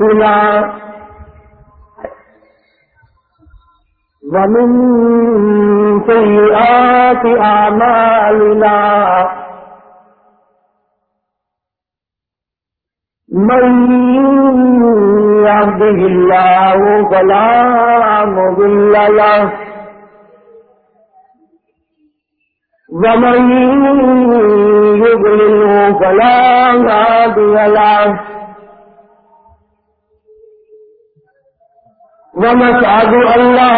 أنفسنا ومن سيئات أعمالنا من يهده الله فلا مضل له ومن يضلله فلا هادي له ونشهد أن لا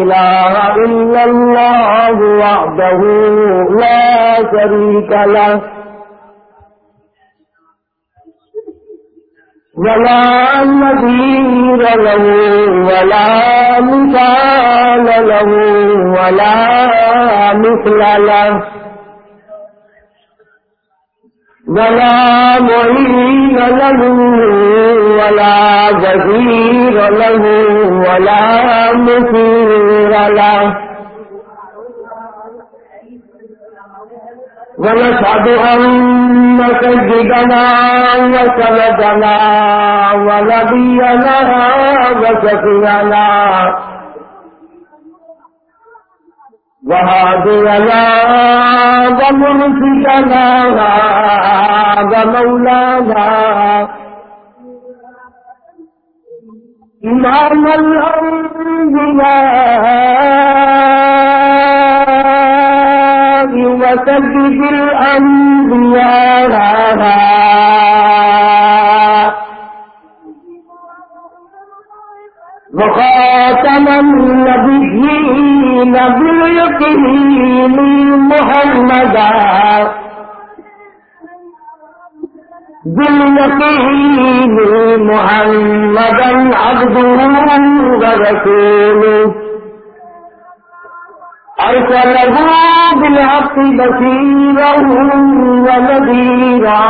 إله إلا الله وحده لا شريك له. ولا نذير له، ولا مثال له، ولا مثل له. ولا معين له ولا جزير له ولا مثير له. ونشهد أن سيدنا وسندنا ونبينا وشفينا وهادينا ومرشدنا ومولانا. إمام الأنبياء وسبب الأنبياء. وخاتم النبيين باليقين محمدا. باليقين محمدا عبده ورسوله. أرسله بالحق بشيرا ونذيرا.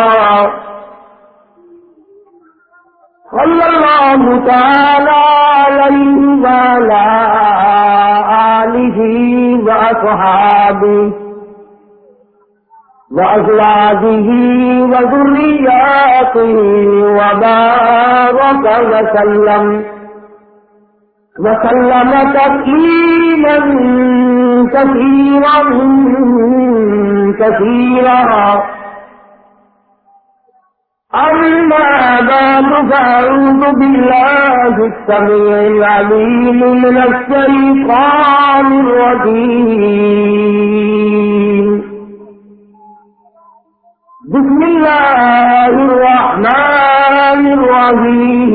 صلى الله تعالى عليه وعلى آله وأصحابه وأزواجه وذرياته وبارك وسلم وسلم تسليما كثيرا كثيرا أما بعد فأعوذ بالله السميع العليم من الشيطان الرجيم. بسم الله الرحمن الرحيم.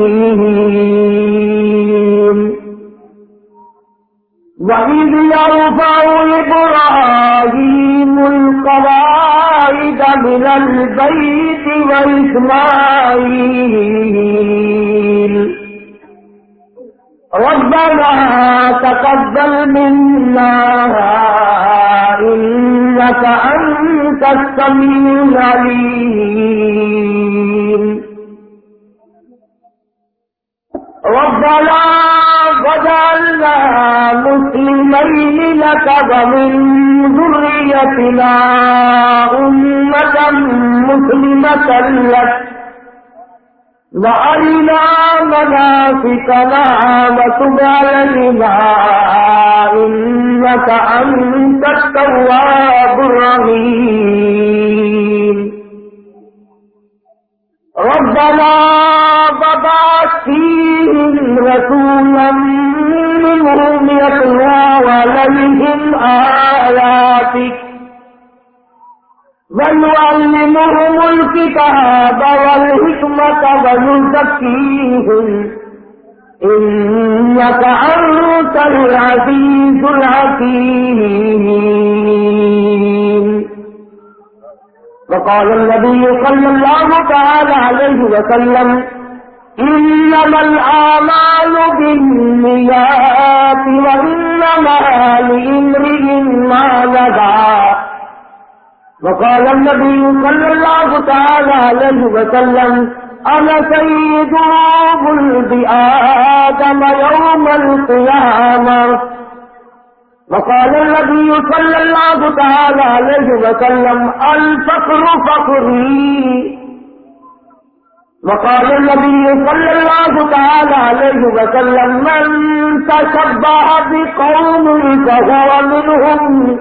وإذ يرفع إبراهيم القواعد من البيت وإسماعيل. ربنا تقبل منا إنك أنت السميع العليم. ربنا وجعلنا مسلمين لك ومن ذريتنا أمة مسلمة لك. وأرنا مناسكنا وتب علينا إنك أنت التواب الرحيم. ربنا وبعث فيهم رسولا منهم يتلو عليهم آياتك ويعلمهم الكتاب والحكمة ويزكيهم إنك أنت العزيز الحكيم وقال النبي صلى الله تعالى عليه وسلم إنما الآمال بالنيات وإنما لإمرئ ما نبع وقال النبي صلى الله تعالى عليه وسلم، أنا سيد ولد آدم يوم القيامة. وقال النبي صلى الله تعالى عليه وسلم، الفقر فقري. وقال النبي صلى الله تعالى عليه وسلم من تشبه بقوم فهو منهم.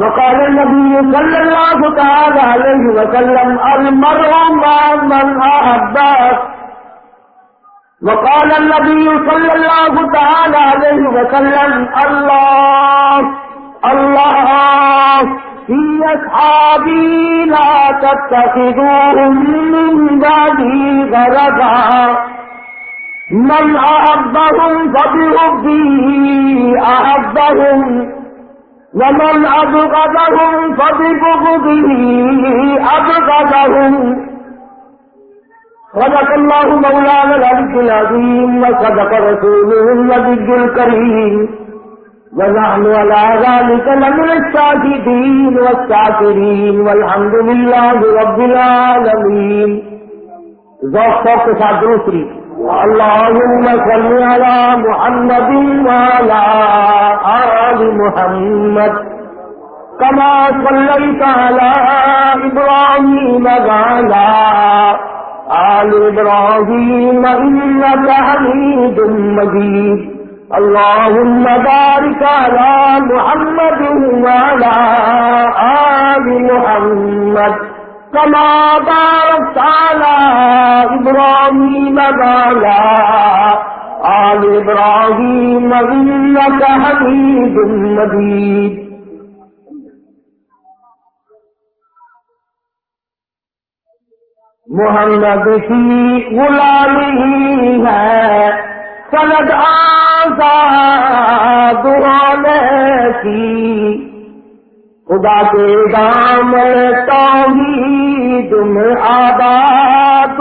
وقال النبي صلى الله تعالى عليه وسلم المرء مع من أحبه وقال النبي صلى الله تعالى عليه وسلم الله الله. في أصحابي لا تتخذوهم من بعدي غرضا. من أحبهم فبحبه أحبهم. ومن أبغضهم فببغضه أبغضهم. صدق الله مولانا العلي العظيم وصدق رسوله النبي الكريم. ونحن على ذلك لمن الشاهدين والشاكرين والحمد لله رب العالمين۔ ذوق شوق کے ساتھ دوسری اللهم صل على محمد وعلى آل محمد۔ كما صليت على إبراهيم وعلى آل إبراهيم إنك حميد مجيد۔ اللهم بارك على محمد وعلى آل محمد كما باركت على إبراهيم وعلى آل إبراهيم إنك حميد مجيد. محمد کی غلامی ہے سند آزاد کی۔ خدا کے دام توحید میں آباد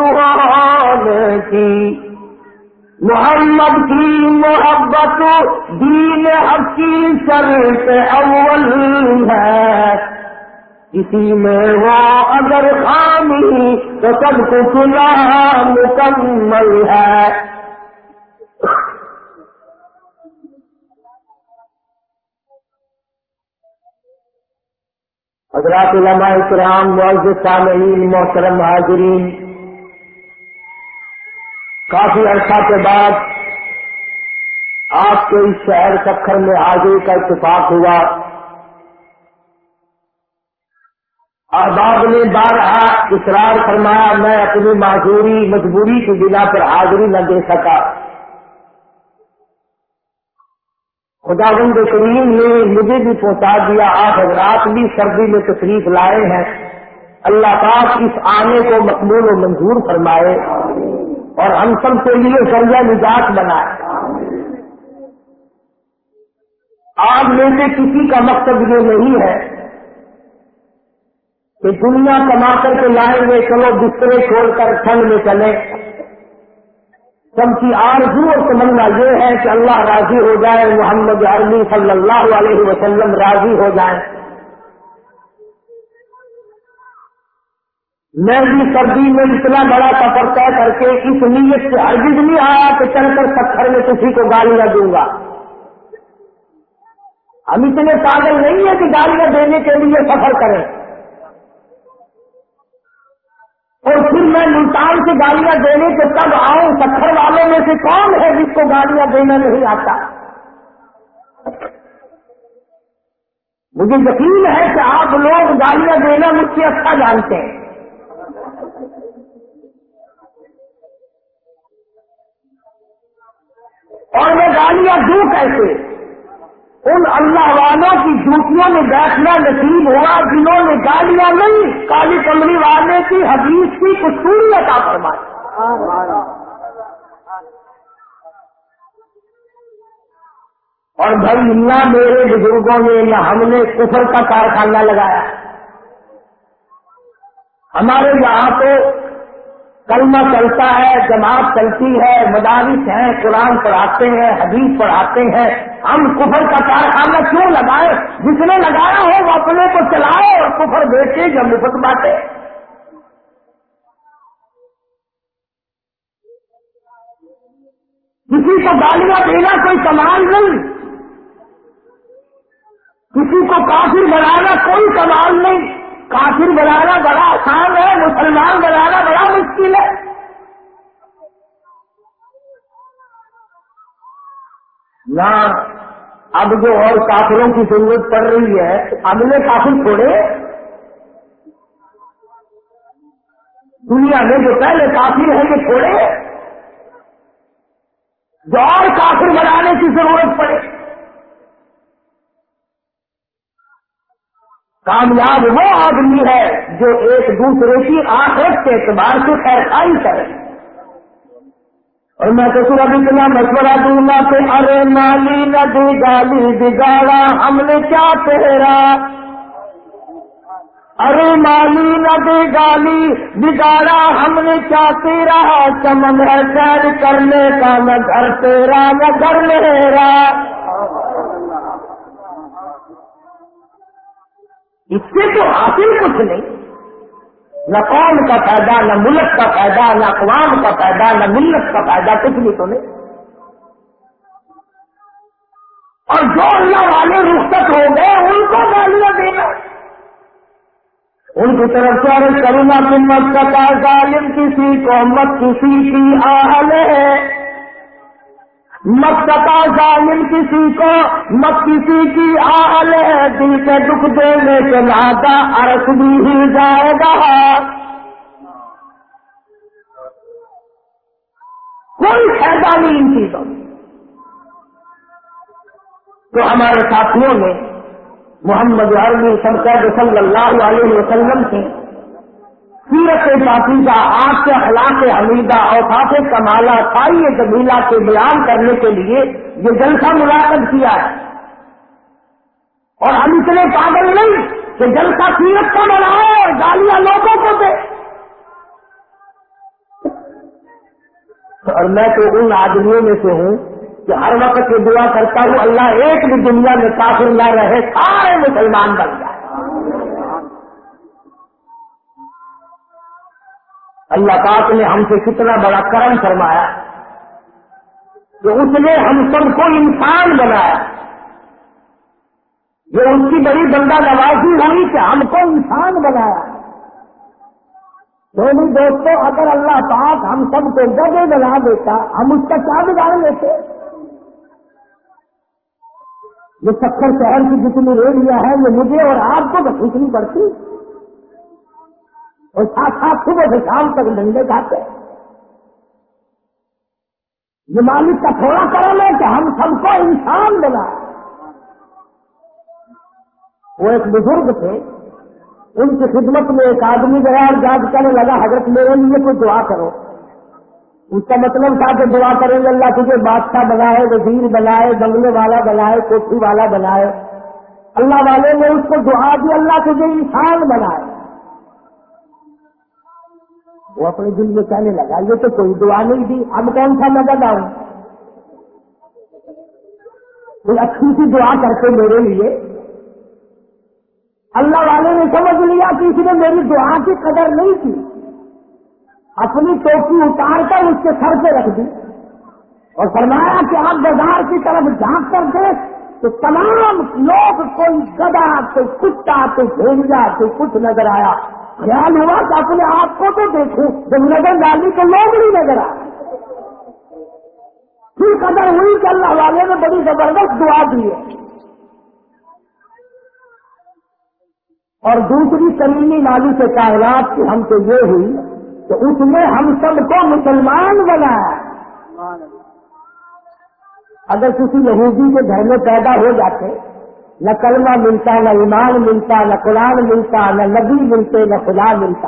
کی۔ محمد کی محبت دین حقی شرط اول ہے۔ کسی میں وہ اگر خامی تو سب کچھ مکمل ہے۔ حضرات علماء کرام معذر سامعین، محترم حاضرین کافی عرصہ کے بعد آپ کے اس شہر سکھر میں حاضری کا اتفاق ہوا۔ احباب نے بارہا اصرار فرمایا، میں اپنی معذوری، مجبوری کی بنا پر حاضری نہ دے سکا۔ خدا بند کریم نے مجھے بھی پہنچا دیا، آپ حضرات بھی سردی میں تشریف لائے ہیں۔ اللہ پاک اس آنے کو مقبول و منظور فرمائے اور ہم سب کے لیے سریا نجات بنائے۔ آج میں سے کسی کا مقصد یہ نہیں ہے کہ دنیا کما کر کے لائیں گے چلو بسترے چھوڑ کر ٹھنڈ میں چلے۔ سب کی آرزو اور تمنا یہ ہے کہ اللہ راضی ہو جائے، محمد عربی صلی اللہ علیہ وسلم راضی ہو جائے۔ میں بھی سردی میں اتنا بڑا سفر طے کر کے اس نیت سے ہرگز نہیں آیا کہ چل کر پتھر میں کسی کو گالیاں دوں گا۔ ہم اتنے پاگل نہیں ہیں کہ گالیاں دینے کے لیے سفر کریں۔ اور پھر میں ملتان سے گالیاں دینے کے تب آؤں، پتھر والوں میں سے کون ہے جس کو گالیاں دینا نہیں آتا؟ مجھے یقین ہے کہ آپ لوگ گالیاں دینا مجھ سے اچھا جانتے ہیں۔ اور میں گالیاں دوں کیسے؟ ان اللہ والوں کی جھوٹیوں میں بیٹھنا نصیب ہوا، جنہوں نے گالیاں نہیں، کالی کمری والے کی، حدیث کی کچھ فرمائی۔ اور بھائی نہ میرے بزرگوں نے نہ ہم نے کفر کا کارخانہ لگایا۔ ہمارے یہاں تو کلمہ چلتا ہے، جماعت چلتی ہے، مدارس ہیں، قرآن پڑھاتے ہیں، حدیث پڑھاتے ہیں۔ ہم کفر کا کارخانہ کیوں لگائے؟ جس نے لگایا ہو وہ اپنے کو چلائے اور کفر بیچے یا مفت بانٹے۔ کسی کو گالیاں دینا کوئی کمال نہیں۔ کسی کو کافر بنانا کوئی کمال نہیں۔ کافر بنانا بڑا آسان ہے، مسلمان بنانا بڑا مشکل ہے۔ نہ، اب جو اور کافروں کی ضرورت پڑ رہی ہے، اب نے کافر چھوڑے۔ دنیا میں جو پہلے کافر ہیں، یہ چھوڑے۔ جو اور کافر بنانے کی ضرورت پڑے۔ کامیاب وہ آدمی ہے جو ایک دوسرے کی آخرت کے اعتبار سے خیر خائی کرے۔ اور میں تو پورا اتنا مشورہ دوں گا کہ ارے مالی ندی گالی، بگاڑا ہم نے کیا تیرا ارے مالی ندی گالی، بگاڑا ہم نے کیا تیرا چمن ہے سیر کرنے کا نہ گھر تیرا نہ گھر میرا اس سے تو حاصل کچھ نہیں۔ نہ قوم کا فائدہ، نہ ملک کا فائدہ، نہ اقوام کا فائدہ، نہ ملت کا فائدہ، کچھ بھی تو نہیں۔ اور جو اللہ والے رخصت ہو گئے، ان کو گالیاں دینا ان کی طرف سے ارے کرونا کی مت کا ظالم کسی کو مت کسی کی آہل ہے مکتا ظالم کسی کو، مت کسی کی آل ہے، دل کے دکھ دینے کے لاتا ارس بھی ہی جائے گا۔ کوئی فائدہ نہیں ان چیزوں تو ہمارے ساتھیوں نے محمد عربی سرکار صلی اللہ علیہ وسلم سے سیرت پاکی کا آپ کے اخلاق حمیدہ اور خاص کمالا خائی جمیلا کے بیان کرنے کے لیے یہ جلسہ ملاقات کیا ہے۔ اور ہم اتنے پاگل نہیں کہ جلسہ سیرت کا بنائے اور گالیاں لوگوں کو دے۔ اور میں تو ان آدمیوں میں سے ہوں کہ ہر وقت یہ دعا کرتا ہوں، اللہ ایک بھی دنیا میں کافر نہ رہے، سارے مسلمان بن۔ اللہ پاک نے ہم سے کتنا بڑا کرم فرمایا کہ اس نے ہم سب کو انسان بنایا۔ جو ان کی بڑی بندہ نوازی ہوئی کہ ہم کو انسان بنایا۔ یعنی دونوں دوستوں اگر اللہ پاک ہم سب کو گدے بنا دیتا، ہم اس کا کیا بگاڑ لیتے؟ یہ سکر شہر کی جتنی ریڑیاں ہیں، یہ مجھے اور آپ کو بچنی پڑتی۔ اور ساتھ ساتھ صبح سے شام تک ڈنڈے کھاتے یہ مالک کا تھوڑا کرم ہے کہ ہم سب کو انسان بنا وہ ایک بزرگ تھے۔ ان کی خدمت میں ایک آدمی گیا اور جاگ کرنے لگا، حضرت میرے لیے کوئی دعا کرو۔ اس کا مطلب تھا کہ دعا کریں گے، اللہ تجھے بادشاہ بنائے، وزیر بنائے بنگلے والا بنائے، کوٹھی والا بنائے۔ اللہ والے نے اس کو دعا دی، اللہ تجھے انسان بنائے۔ وہ اپنے دل میں کہنے لگا، یہ تو کوئی دعا نہیں دی۔ اب کون سا مدد آؤں کوئی اچھی سی دعا کرتے میرے لیے۔ اللہ والے نے سمجھ لیا کہ اس نے میری دعا کی قدر نہیں کی۔ اپنی ٹوپی اتار کر اس کے سر پہ رکھ دی۔ اور فرمایا کہ آپ بازار کی طرف جھانک کر دے تو تمام لوگ کوئی گدا کوئی کتا، کوئی بھیجا کوئی کچھ نظر آیا۔ خیال ہوا کہ اپنے آپ کو تو دیکھوں جب نظر ڈالی تو لوگ نہیں نظر آ پھر قدر ہوئی کہ اللہ والے نے بڑی زبردست دعا دی ہے۔ اور دوسری کمیونی نالی سے کائنات کی ہم سے یہ ہوئی کہ اس نے ہم سب کو مسلمان بنایا۔ اگر کسی یہودی کے گھر میں پیدا ہو جاتے نہ کلمہ ملتا، نہ ایمان ملتا، نہ قرآن ملتا، نہ نبی ملتے، نہ خدا ملتا۔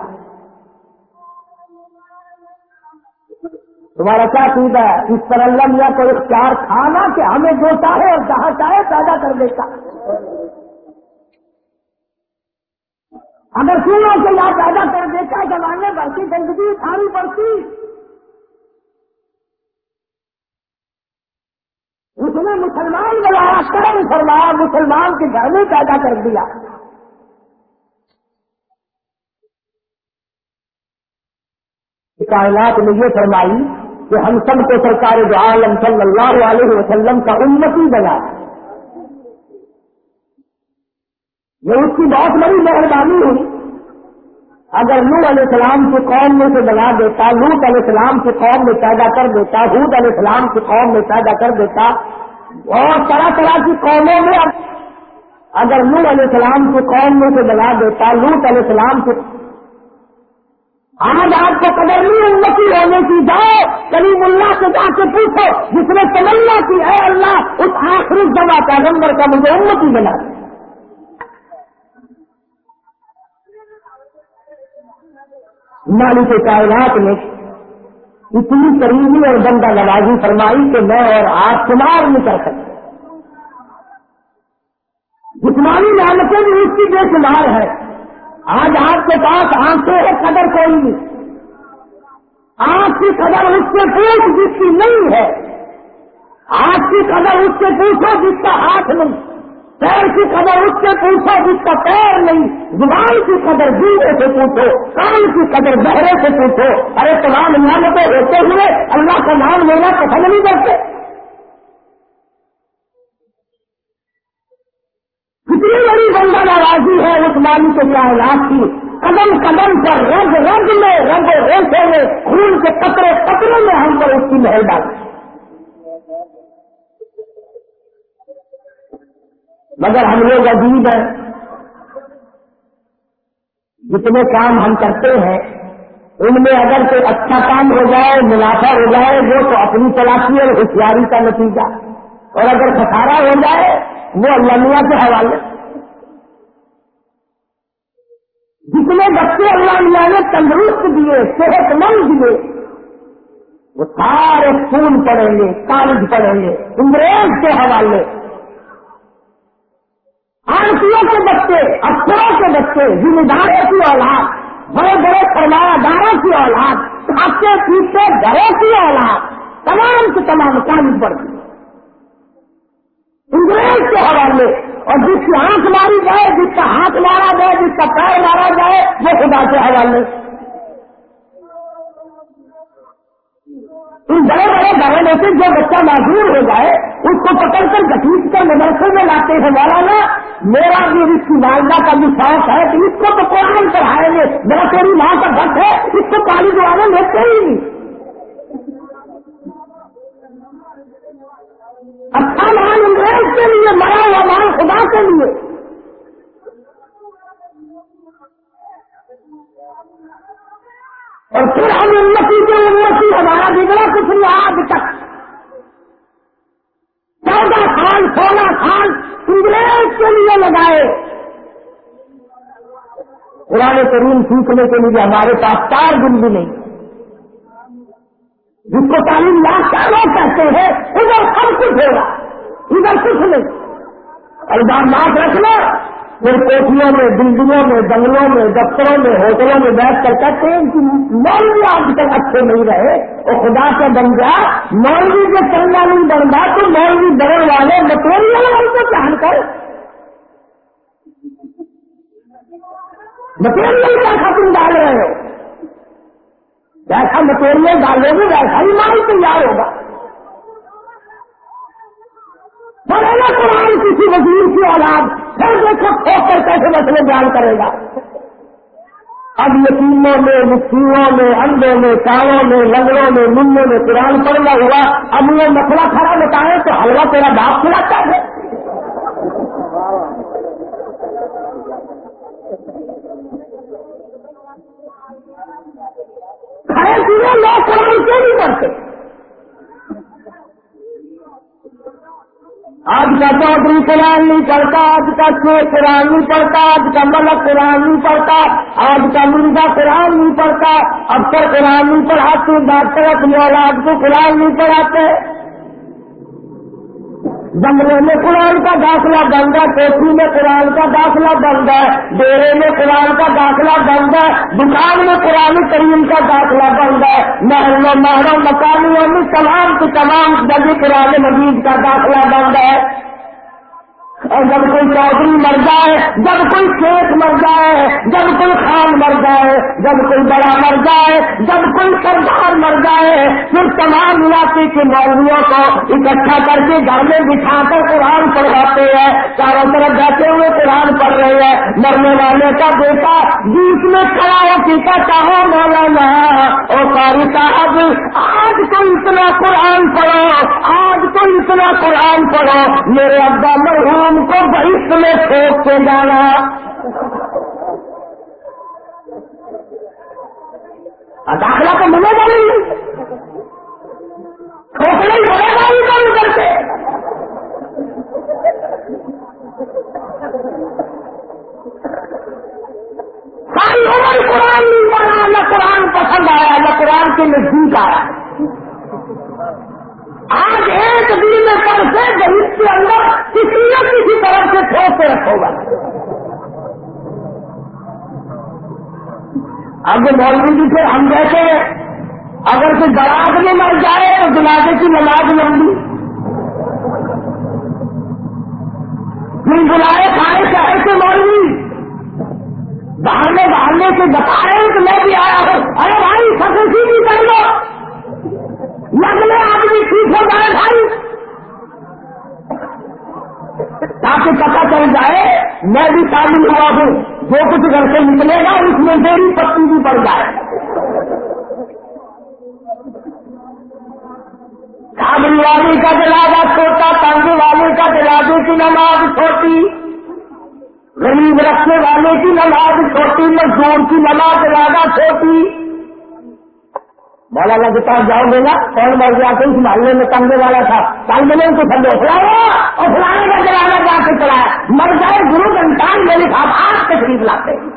تمہارا کیا سیدھا ہے؟ اس پر اللہ میاں کو اختیار کھانا کہ ہمیں جو چاہے اور جہاں چاہے پیدا کر دیتا۔ اگر سنو سے یہاں پیدا کر دیتا، زمانے بڑھتی گندگی کھانی پڑتی۔ اس نے مسلمان بنایا کرم فرمایا مسلمان کے گھر میں پیدا کر دیا۔ کائنات نے یہ فرمائی کہ ہم سب کو سرکار جو عالم صلی اللہ علیہ وسلم کا امتی بنا۔ یہ اس کی بہت بڑی مہربانی ہوئی۔ اگر نور علیہ السلام کی قوم میں سے بنا دیتا لوٹ علیہ السلام کی قوم میں پیدا کر دیتا حود علیہ السلام کی قوم میں پیدا کر دیتا، اور طرح طرح کی قوموں میں اگر نور علیہ السلام کی قوم میں سے لگا دیتا لوٹ علیہ السلام کے آج آپ کو قدر نہیں انتی ہونے کی جاؤ، کلیم اللہ سے جا کے پوچھو، جس نے تمنا کی ہے اللہ، اس آخری جگہ پیغمبر کا مجھے انتی بنا مالی کے کائنات میں اتنی قریبی اور بندہ نوازی فرمائی کہ میں اور آپ شمار نہیں کر سکتے۔ جسمانی نعمتیں بھی اس کی بے شمار ہے آج آپ کے پاس آنکھیں ہے قدر کوئی نہیں۔ آنکھ کی قدر اس سے پوچھ جس کی نہیں ہے۔ آنکھ کی قدر اس سے پوچھو جس کا ہاتھ نہیں۔ پیر کی قدر اس سے پوچھو جس کا پیر نہیں۔ زبان کی قدر جینے سے پوچھو، کان کی قدر بہرے سے پوچھو۔ ارے تمام نعمتیں ہوتے ہوئے اللہ کا نام لینا پسند نہیں کرتے۔ کتنی بڑی بندہ نوازی ہے اس مانی کے کائنات کی۔ قدم قدم پر رگ رگ میں رگ ریسے میں خون کے قطرے قطرے میں ہم پر اس کی مہر ڈالی مگر ہم لوگ عجیب ہیں۔ جتنے کام ہم کرتے ہیں، ان میں اگر کوئی اچھا کام ہو جائے، منافع ہو جائے، وہ تو اپنی تلاشی اور ہوشیاری کا نتیجہ۔ اور اگر خسارا ہو جائے، وہ اللہ میاں کے حوالے۔ جتنے بچے اللہ میاں نے تندرست دیے صحت مند دیے، وہ سارے اسکول پڑھیں گے، کالج پڑھیں گے، انگریز کے حوالے۔ آرٹیوں کے بچے، افسروں کے بچے، ذمہ داروں کی اولاد، بڑے بڑے سرمایہ داروں کی اولاد آپ کے پیچھے گھروں کی اولاد، تمام سے تمام کام پڑتی انگریز کے حوالے اور جس کی آنکھ ماری جائے، جس کا ہاتھ مارا جائے، جس کا پیر مارا جائے، وہ خدا کے حوالے ان بڑے بڑے گھروں میں سے جو بچہ معذور ہو جائے، اس کو پکڑ کر گٹیس کر مدرسے میں لاتے ہیں، مولانا میرا بھی اس کی والدہ کا بھی شوق ہے کہ اس کو تو قرآن پڑھائیں گے، میرا تیری ماں کا گھر ہے، اس کو کالج والے لیتے ہی نہیں۔ اچھا مان انگریز کے لیے مرا ہوا مان خدا کے لیے۔ اور پھر ہم انتی کے انتی ہمارا بگڑا کچھ نہیں، آج تک۔ چودہ سال، سولہ سال انگریز کے لیے لگائے۔ قرآن کریم سیکھنے کے لیے ہمارے پاس چار دن بھی نہیں۔ جن کو تعلیم لاکھ لوگ کہتے ہیں، ادھر سب کچھ ہوگا، ادھر کچھ نہیں۔ الزام بات رکھنا۔ پھر کوٹیوں میں، بلڈنگوں میں، بنگلوں میں، دفتروں میں، ہوٹلوں میں بیٹھ کر کہتے ہیں کہ مولوی آج تک اچھے نہیں رہے اور خدا سے بن گیا مولوی جو چنگا نہیں بن گیا تو مولوی بڑھنے والے مٹیریل ہم کو جان کر۔ مٹیریل کیسا تم ڈال رہے ہو۔ جیسا مٹیریل ڈالو گے ویسا ہی مال تیار ہوگا۔ بڑے نا قرآن کسی وزیر کی اولاد پھر دیکھو کھو کر کیسے مسئلے بیان کرے گا۔ اب یتیموں میں مکھیوں میں اندوں میں کاڑوں میں، لنگڑوں میں، منوں میں قرآن پڑنا ہوا، اب وہ مسئلہ کھڑا بتائے تو حلوہ تیرا باپ کھلاتا ہے۔ کھڑے پیڑے لوگ قرآن کیوں نہیں کرتے آج کا چودھری قرآن نہیں پڑھتا، آج کا شیر قرآن نہیں پڑھتا، آج کا ملک قرآن نہیں پڑھتا، آج کا مرزا قرآن نہیں پڑھتا، افسر قرآن نہیں پڑھاتے، ڈاکٹر اپنے اولاد کو قرآن نہیں پڑھاتے۔ بنگلے میں قرآن کا داخلہ بند ہے کوٹھی میں قرآن کا داخلہ بند ہے، ڈیرے میں قرآن کا داخلہ بند ہے، دکان میں قرآن کریم کا داخلہ بند ہے۔ محلوں محرم مکانیوں میں تمام کی تمام جگہ قرآن مجید کا داخلہ بند ہے۔ اور جب کوئی چودھری مر جائے، جب کوئی شیخ مر جائے، جب کوئی خان مر جائے، جب کوئی بڑا مر جائے، جب کوئی سردار مر جائے، پھر تمام علاقے کے مولویوں کو اکٹھا کر کے گھر میں بٹھا کر قرآن پڑھاتے ہیں۔ چاروں طرف بیٹھے ہوئے قرآن پڑھ رہے ہیں۔ مرنے والے کا بیٹا بیچ میں کھڑا ہو پیتا چاہو مولانا اور قاری صاحب، آج تو اتنا قرآن پڑھو، آج تو اتنا قرآن پڑھو، میرے ابا مرحوم کو بہت میں پھینک کے جانا۔ داخلہ تو ملے گا نہیں۔ ٹھوکنے پڑے گا ہی کام کرتے ساری عمر قرآن نہیں پڑھا، نہ قرآن پسند آیا، نہ قرآن کے نزدیک آیا آج ایک دن میں پڑھتے گریب کے اندر کسی نہ کسی طرح سے کے رکھو گا؟ اب مولوی جی سے ہم کہتے ہیں، اگر کوئی برات میں مر جائے تو جنازے کی نماز لمبی، پھر بلائے کھائے چاہے سے مولوی باہر باہرنے سے بتا رہے ہیں کہ میں بھی آیا ہوں۔ ارے بھائی سکسی بھی کر لو۔ لگنے آدمی ٹھیک ہو جائے بھائی۔ تاکہ پتا چل جائے میں بھی تعلیم ہوا ہوں۔ جو کچھ گھر سے نکلے گا، اس میں میری پتی بھی پڑ جائے۔ کابری والی کا جلادہ چھوٹا، تنگ والے کا جلادے کی نماز چھوٹی۔ غریب رکھنے والے کی نماز چھوٹی، مزدور کی نماز جلادہ چھوٹی۔ مولانا کے پاس جاؤ گے نا، کون مر گیا؟ تو اس محلے میں کمرے والا تھا۔ کل میں نے ان کو سمجھو فلایا اور فلانے کا جلانا جا کے چلایا۔ مر جائے گرو گنٹان میرے ساتھ آج تشریف لاتے ہیں۔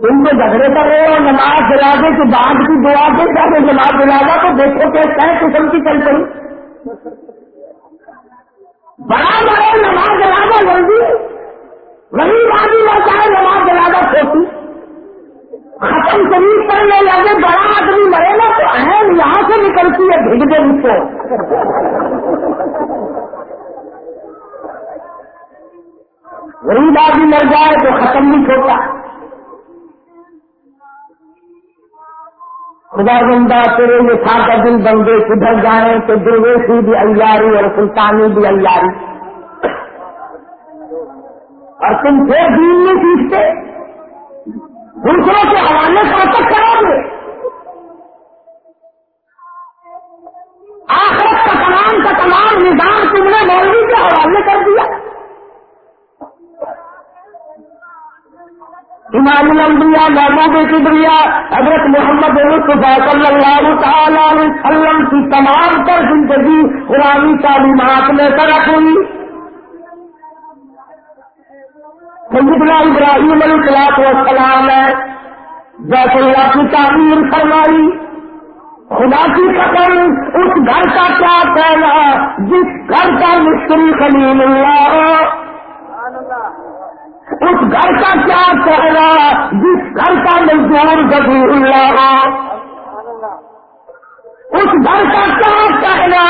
تم کو جھگڑے کر رہے ہو، نماز جلادے کے بعد کی دعا کے جب نماز دلا تو دیکھو کہ قسم کی چل پڑی۔ بڑا بڑے نماز جلا جلدی غریب آدمی نہ چاہے نماز جلادہ چھوٹی ختم شریف کرنے لگے، بڑا آدمی مرے نا تو اہم یہاں سے نکلتی ہے بھیگ دے اس کو۔ غریب آدمی مر جائے تو ختم نہیں چھوٹا خدا بندہ تیرے یہ سات دن بندے کدھر جائیں تو درویشی بھی ایاری اور سلطانی بھی ایاری اور تم پھر دین نہیں سیکھتے۔ دوسروں کے حوالے کہاں تک کرو گے آخرت کا تمام کا تمام نظام تم نے مولوی کے حوالے کر دیا۔ امام الانبیاء محمود کبریا، حضرت محمد مصطفیٰ صلی اللہ تعالی علیہ وسلم کی تمام پر زندگی قرآن تعلیمات میں طرف ہوئی۔ سیدنا ابراہیم علیہ السلاط وسلام ہے جیسے اللہ کی تعمیر فرمائی۔ خدا کی قسم، اس گھر کا کیا کہنا جس گھر کا مستری خلیل اللہ۔ اس گھر کا کیا کہنا جس گھر کا مزدور گزیر اللہ۔ اس گھر کا کیا کہنا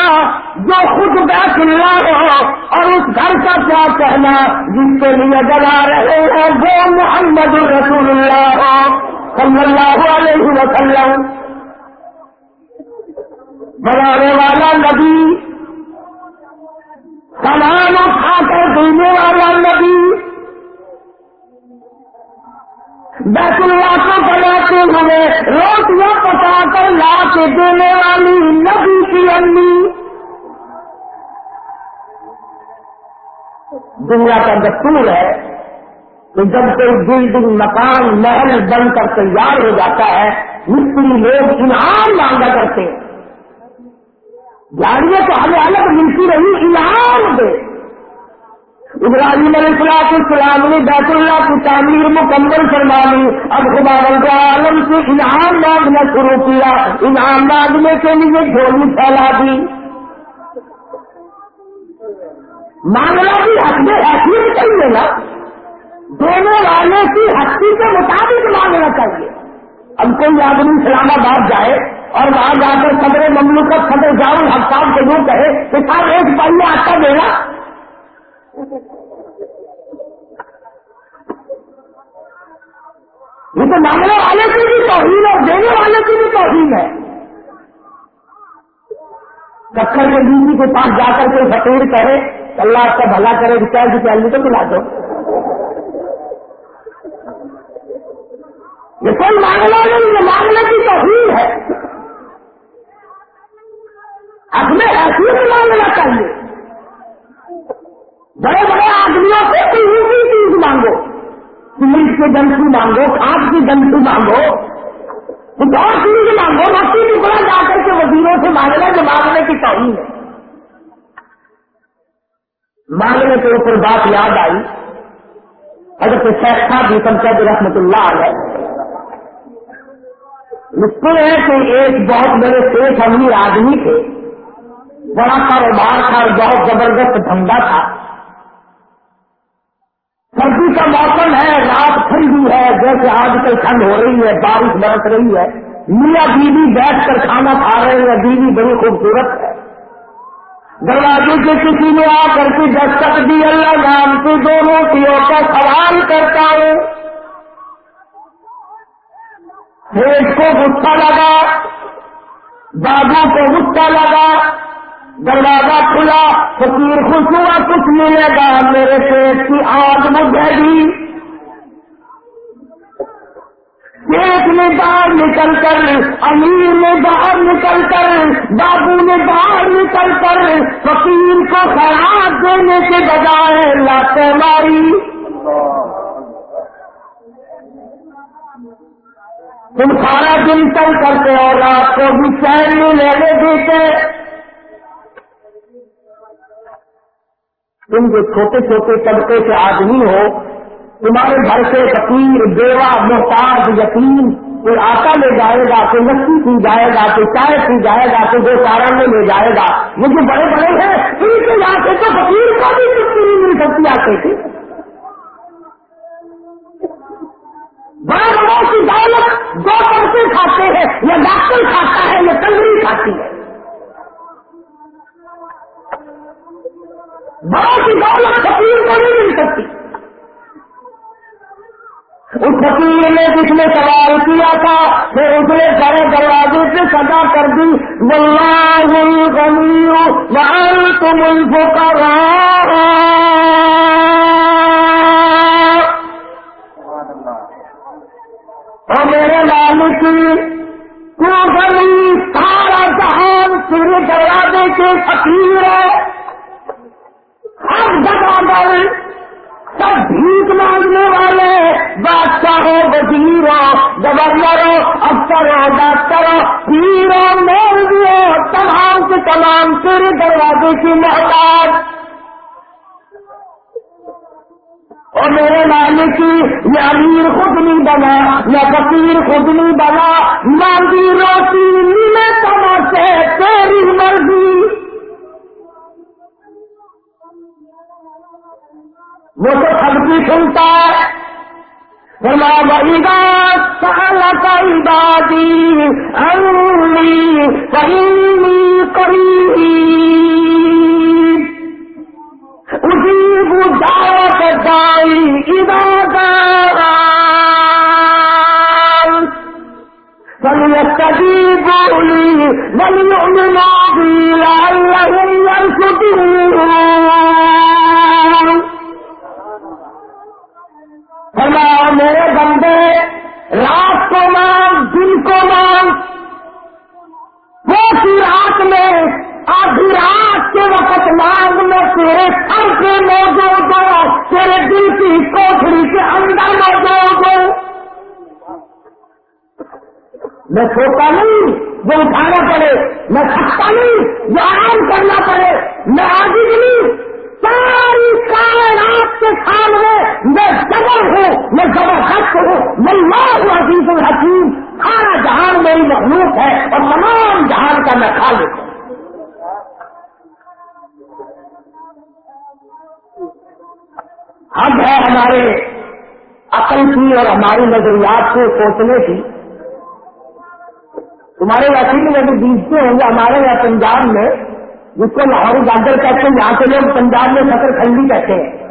جو خود بیٹھ اللہ ہو اور اس گھر کا کیا کہنا جس کے لیے جلا رہے ہیں وہ محمد رسول اللہ ہو، صلی اللہ علیہ وسلم۔ بنانے والا نبی، سلام اٹھا کر دینے والا نبی۔ بیت اللہ کو بناتے ہوئے؟ روٹیاں پکا کر لا کے دینے والی نبی کی امی۔ دنیا کا دستور ہے کہ جب کوئی بلڈنگ، مکان، محل بن کر تیار ہو جاتا ہے مستری لوگ انعام مانگا کرتے ہیں۔ گاڑیاں تو ہمیں الگ ملتی رہی، انعام دے۔ ابراہیم علیہ السلام السلام نے بیت اللہ کی تعمیر مکمل فرما لی۔ اب خدا رنگ عالم سے انعام مانگنا شروع کیا۔ انعام مانگنے کے لیے جھولی پھیلا دی۔ مانگنا بھی حق میں حیثیت چاہیے نا۔ دینے والے کی ہستی کے مطابق مانگنا چاہیے۔ اب کوئی آدمی اسلام آباد جائے اور وہاں جا کر صدر مملکت، صدر جاؤ ہفتاب کو یوں کہے کہ صاحب ایک پہلے آتا دے گا یہ تو مانگنے والے کی بھی توہین اور دینے والے کی بھی توہین ہے۔ چکر کے بیوی کے پاس جا کر کے فقیر کہے، اللہ آپ کا بھلا کرے، ریچارج کی چیلنج تو پلا دو۔ یہ کوئی معاملہ نہیں یہ معاملے کی توہین ہے۔ اپنے حیثیت مانگنا چاہیے۔ بڑے بڑے آدمیوں سے کوئی بھی چیز مانگو۔ پولیس کی جنتو مانگو کھاد کی جنتو مانگو۔ کچھ اور چیز مانگو مٹی ٹکڑا جا کر کے وزیروں سے مانگنا جو مانگنے کی توہین ہے مانگنے کے اوپر بات یاد آئی۔ اگر تو شیخ تھا بیکم چند رحمت اللہ آ گئے مشکل ہے کہ ایک بہت بڑے شیخ امیر آدمی تھے۔ بڑا کاروبار تھا اور بہت زبردست دھندا تھا۔ سردی کا موسم ہے، رات ٹھنڈی ہے، جیسے آج کل ٹھنڈ ہو رہی ہے، بارش برس رہی ہے۔ میاں بیوی بیٹھ کر کھانا کھا رہے ہیں، بیوی بڑی خوبصورت ہے۔ دروازے کے کسی نے آ کر کے دستک دی اللہ نام کے دونوں پیوں کا سوال کرتا ہوں۔ پیٹ کو غصہ لگا بابو کو غصہ لگا۔ دروازہ کھلا، فقیر خوش ہوا کچھ ملے گا، میرے پیٹ کی آگ بجھے گی۔ پیٹ میں باہر نکل کر، امیر نے باہر نکل کر، بابو نے باہر نکل کر، فقیر کو خراب دینے کے بجائے لاتے ماری۔ تم سارا دن چل کرتے اور رات کو بھی چین میں لینے دیتے۔ تم جو چھوٹے چھوٹے طبقے کے آدمی ہو، تمہارے گھر سے فقیر بیوہ، محتاج یقین کوئی آٹا لے جائے گا، کوئی لسی پی جائے گا، کوئی چائے پی جائے گا، کوئی دو چارا میں لے جائے گا، مجھے بڑے بڑے ہیں ان کے علاقے تو فقیر کو بھی کچھ نہیں مل سکتی آتے تھے بڑے بڑوں کی دولت دو پرسے کھاتے ہیں یا ڈاکٹر کھاتا ہے یا کنگری کھاتی ہے بڑوں کی دولت فقیر کو نہیں مل سکتی اس فقیر نے سوال کیا تھا پھر اس نے سارے دروازے سے سزا کر دی تم ان کو اور میرے لال کی تو گلی سارا جہان تیرے دروازے کے فقیر ہے۔ ہر جگہ پر سب بھیک مانگنے والے بادشاہ ہو وزیر ہو گورنر ہو افسر ہو ڈاکٹر ہو پیر ہو مولوی ہو تمام کے تمام تیرے دروازے کی محتاج۔ اور میرے مالک کی یہ امیر خود نہیں بنا، یا فقیر خود نہیں بنا مانگی روٹی ملے کما سے تیری مرضی۔ وہ تو سب کی سنتا ہے فرما بھائی گا سال کا عبادی انلی کری اسی بداوت دائی عبادت فليستجيبوا بولی وليؤمنوا بي لعلهم فرمایا، میرے بندے، رات کو مانگ دن کو مانگ وہ سی رات میں، آدھی رات کے وقت مانگ میں تیرے سر سے موجود ہو تیرے دل کی کوٹڑی کے اندر موجود ہو میں سوتا نہیں، وہ اٹھانا پڑے، میں تھکتا نہیں وہ آرام کرنا پڑے، میں آگے نہیں ساری کائنات کے سامنے میں جبر ہوں میں زبردست ہوں عزیز الحکیم، سارا جہان میری مخلوق ہے اور تمام جہان کا میں خالق ہوں۔ حد ہے ہمارے عقل کی اور ہماری نظریات کو سوچنے کی۔ تمہارے یقین میں بھی بیچتے ہوں گے، ہمارے یہاں پنجاب میں، جس کو لاہور گاجر کہتے ہیں، یہاں کے لوگ پنجاب میں شکر کھنڈی کہتے ہیں۔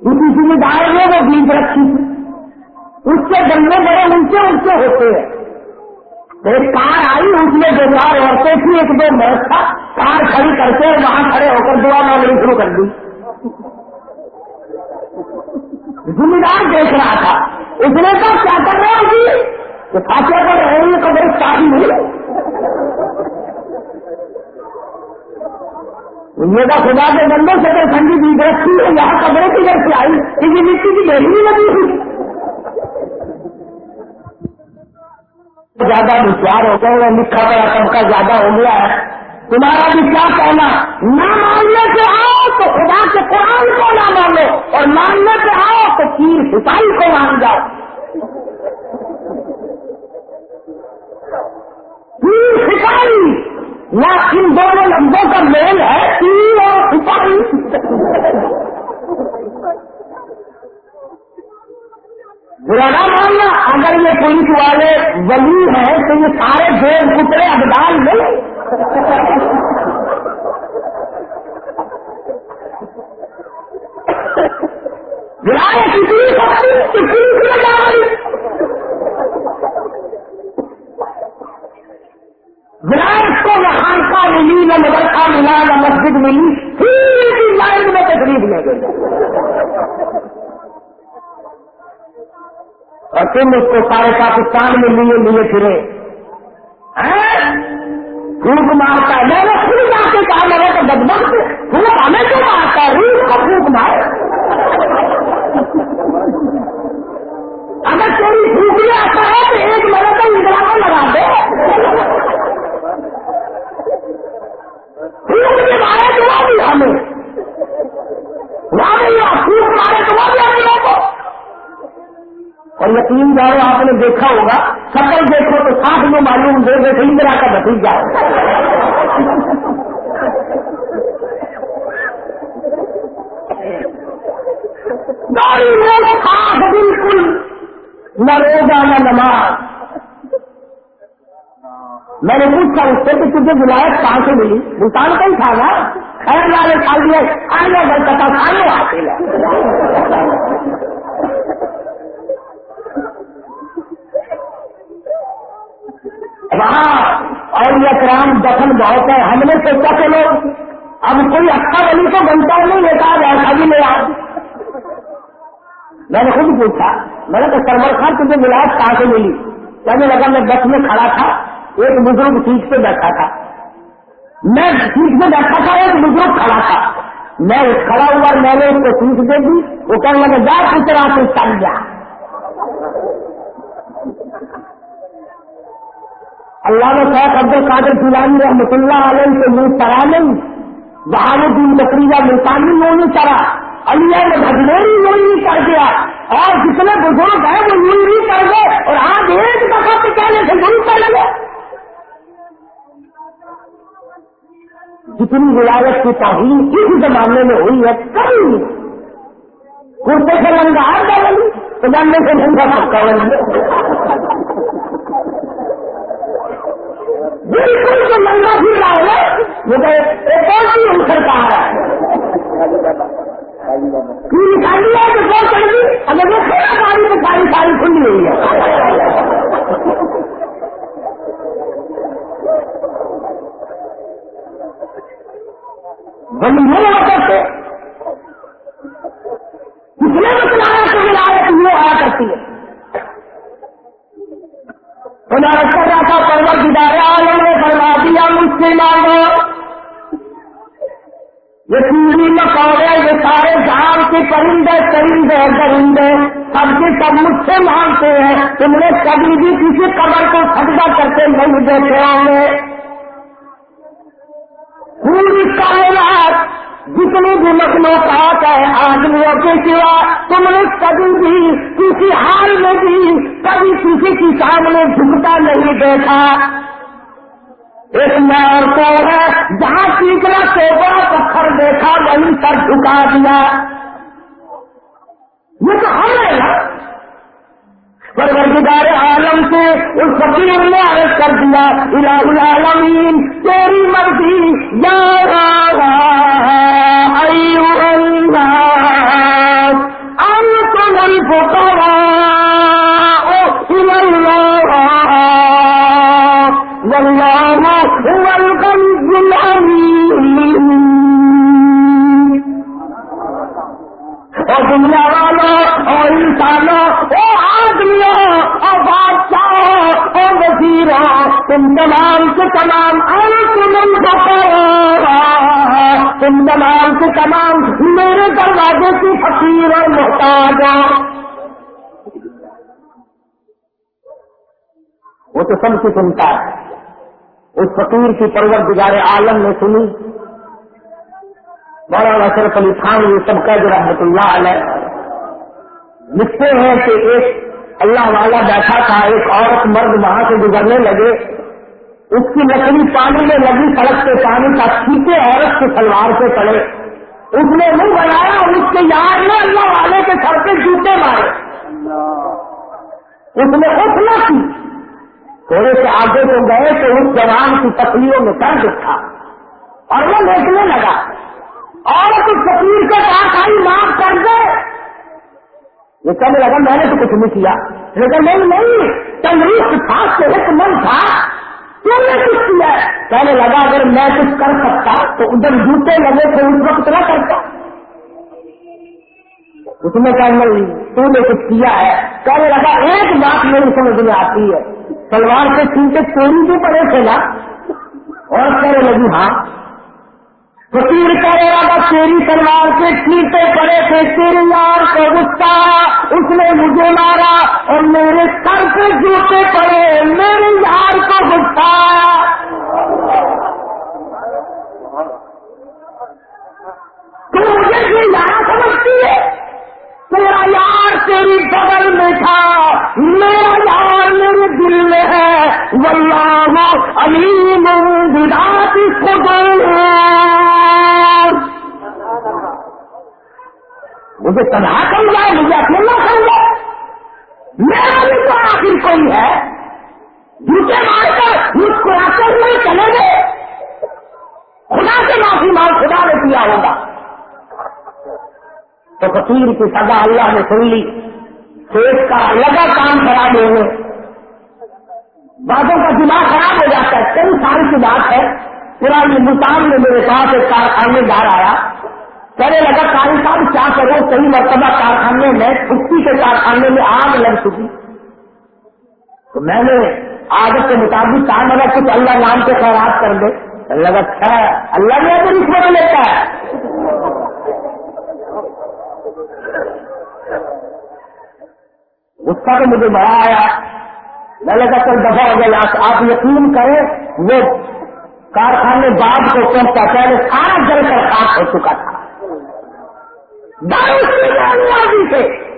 کسی میں دائر میں وہ بیج رکھی۔ اس کے گندے بڑے اونچے اونچے ہوتے ہیں۔ ایک کار آئی اس میں دو چار عورتیں تھی ایک دو مرد تھا۔ کار کھڑی کر کے وہاں کھڑے ہو کر دعا مانگنی شروع کر دی۔ ذمہ دار دیکھ رہا تھا۔ اس نے تو کیا کر رہا ہوں جی؟ تو فاصلہ پر رہے ہیں تو بڑی شادی نہیں دنیا کا خدا کے بندوں سے تو ٹھنڈی بھی رکھتی ہے، یہاں کمرے کی گھر سے آئی۔ کسی مٹی کی گہری نہیں لگی ہوئی۔ زیادہ ہوشیار ہو گئے لکھا پڑا سب کا زیادہ ہو گیا ہے۔ تمہارا بھی کیا کہنا؟ نہ ماننے سے آؤ تو خدا کے قرآن کو نہ مانو، اور ماننے سے آؤ تو تیر سپاہی کو مان جاؤ۔ تیر سپاہی! نہ ان دونوں لفظوں کا میل ہے تیر اور سپاہی۔ برا ماننا، اگر یہ پولیس والے ولی ہیں تو یہ سارے دیر پترے ابدال نہیں۔ برائے کو نہ خانقاہ ملی، نہ مدرسہ ملا، نہ مسجد ملی پھر لائن میں تقریب لے گئی۔ اور تم اس کو سارے پاکستان میں لیے لیے پھرے۔ ہاں؟ خوب مارتا ہے۔ میں نے خود جا کے کہا میرے تو بدمخت دیکھا ہوگا، سفر دیکھو تو ساتھ میں معلوم دے دے اندرا کا بتیجا بالکل نہ روزہ نہ نماز۔ میں نے پوچھا اس سے کہ تجھے ولایت کہاں سے ملی؟ ملتان کا ہی تھا نا؟ خیر والے کھا لیا دیا آنے برکتا کھانے حاصل ہے وہاں اور یہ کرام دفن بہت ہے۔ ہم نے سوچا چلو اب کوئی اچھا ولی تو بنتا نہیں لیتا ایسا بھی نہیں۔ آج میں نے خود پوچھا، میں نے تو سرور خان، تجھے ملاج کہاں سے ملی؟ کہنے لگا میں بس میں کھڑا تھا؟ ایک بزرگ سیٹ پہ بیٹھا تھا۔ میں سیٹ میں بیٹھا تھا، ایک بزرگ کھڑا تھا۔ میں کھڑا ہوا میں نے اس کو سیٹ دے دی۔ وہ کہنے لگا، جا کچھ رات چل گیا اللہ نے شیخ عبد القادر جیلانی رحمت اللہ علیہ کے منہ چرا نہیں بہار الدین بکریجا ملتانی یوں نہیں چرا علی نے بھجنوری یوں نہیں کر دیا۔ اور جتنے بزرگ ہیں وہ یوں نہیں کر گئے۔ اور آج ایک دفعہ کہنے سے یوں کر گئے جتنی ولایت کی تعلیم اس زمانے میں ہوئی ہے، کبھی کرتے سے لنگا آ گیا تو جاننے سے لنگا پکا بن بالکل جو لنگا پھر رہا ہے مجھے ایک اور سی انسر کہا ہے۔ نکالی ہے تو کون چڑھ گئی اگر وہ کھڑا گاڑی تو ساری ساری کھلی ہوئی ہے۔ بند نہیں ہو سکتے کتنے میں چلایا تو ملایا تو یہ آیا کرتی ہے خدا کر رہا تھا پرور دیدار عالم نے فرما دیا مجھ سے مانگو یہ پوری مکوڑے یہ سارے جان کے پرندے درندے سب کے سب مجھ سے مانگتے ہیں۔ تم نے کبھی بھی کسی قبر کو سجدہ کرتے نہیں دیکھے ہوں گے پوری کائنات جتنی بھی مخلوقات ہے آدمیوں کے سوا، تم نے کبھی بھی کسی حال میں بھی کبھی کسی کی سامنے جھکتا نہیں دیکھا۔ ایک نار کو ہے، جہاں سیکھنا سے بڑا پتھر دیکھا، وہیں سر جھکا دیا یہ تو ہم ہے نا پروردگار عالم سے پھر فقیر نے عرض کر دیا الہ العالمین تیری مرضی یا تم تمام سے تمام تم تمام سے تمام میرے دروازے کی فقیر اور محتاج وہ تو سب کی سنتا ہے۔ اس فقیر کی پرور گزار عالم نے سنی۔ بڑا اشرف علی خان یہ سب قید رحمت اللہ علیہ۔ لکھتے ہیں کہ ایک اللہ والا بیٹھا تھا، ایک عورت مرد وہاں سے گزرنے لگے۔ اس کی لکڑی پانی میں لگی سڑک کے پانی کا چھیٹے عورت کے سلوار سے پڑے۔ اس نے منہ بنایا اور اس کے یار نے اللہ والے کے سر پہ جوتے مارے۔ اس نے اٹھ نہ کی۔ تھوڑے سے آگے جو گئے تو اس جوان کی تکلیفوں میں درد تھا اور وہ دیکھنے لگا۔ اور اس فقیر کے پاس آئی معاف کر دے۔ یہ کہنے لگا میں نے تو کچھ نہیں کیا۔ لیکن نہیں نہیں تندرست تھا صحت مند تھا۔ تم نے کچھ کیا کہنے لگا، اگر میں کچھ کر سکتا تو ادھر جوتے لگے تھے، اس وقت نہ کرتا اس میں کہنے تو نے کچھ کیا ہے۔ کہنے لگا، ایک بات میری سمجھ میں آتی ہے۔ سلوار سے چیزیں چوری بھی پڑے تھے نا؟ اور کہنے لگی ہاں۔ فقیر کرے گا تیری سلوار کے چیتے پڑے تھے تیرے یار کو غصہ اس نے مجھے مارا اور میرے سر سے جوتے پڑے میرے یار کو غصہ۔ تو مجھے یہ یار سمجھتی ہے؟ تیرا یار تیری بغل میں تھا، میرا یار میرے دل میں ہے۔ واللہ علیم بذات خود مجھے تنہا کر جائے مجھے اکیلا کر جائے میرا بھی تو آخر کوئی ہے۔ جوتے مار کر مسکراتے ہوئے چلے گئے۔ خدا سے معافی مار خدا نے کیا ہوگا؟ تو فقیر کی سزا اللہ نے سن لی۔ پیٹ کا لگا کام خراب ہوئے باتوں کا دماغ خراب ہو جاتا ہے۔ کئی سال کی بات ہے۔ پرانی مقام میں میرے پاس ایک کارخانے دار آیا۔ کہنے لگا کاری صاحب، کیا کرو؟ کئی مرتبہ کارخانے میں، چھٹی کے کارخانے میں آگ لگ چکی۔ تو میں نے آگے کے مطابق کہا لگا کچھ اللہ نام کے خیرات کر دے۔ لگا اچھا اللہ نے تو رشوت لیتا ہے۔ اس کا تو مجھے بڑا آیا۔ میں لگا کل دفعہ ہو گیا آپ یقین کریں، وہ کارخانے بعد کو پہنچتا پہلے سارا جل کر خاص ہو چکا تھا۔ سے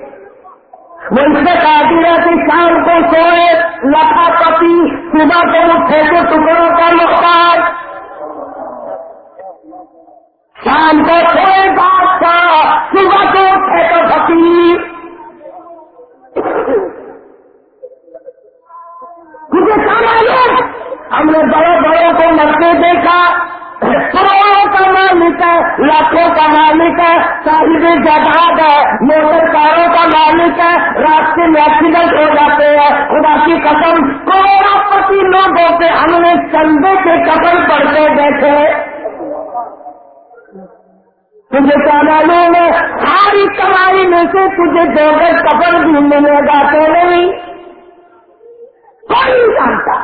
وہ اس میں کہتی ہے کہ شام کو سوئے لکھا پتی، صبح کو اٹھے تو ٹکڑوں کا نقصان شام کو سوئے بادشاہ، صبح کو اٹھے تو فقیر مجھے معلوم ہم نے بڑے بڑوں دیکھا کروڑوں کا مالک ہے، لاکھوں کا مالک ہے، صاحب جگاد ہے موٹر کاروں کا مالک ہے، راستے میں ایکسیڈنٹ ہو جاتے ہیں، خدا کی قسم کروڑوں پتی لوگوں سے ہم نے چندے کے قدم پڑتے بیٹھے۔ تجھے کیا معلوم ہے؟ ساری کمائی میں سے تجھے دو گز کپڑ بھی ملے گا تو نہیں۔ کوئی نہیں جانتا۔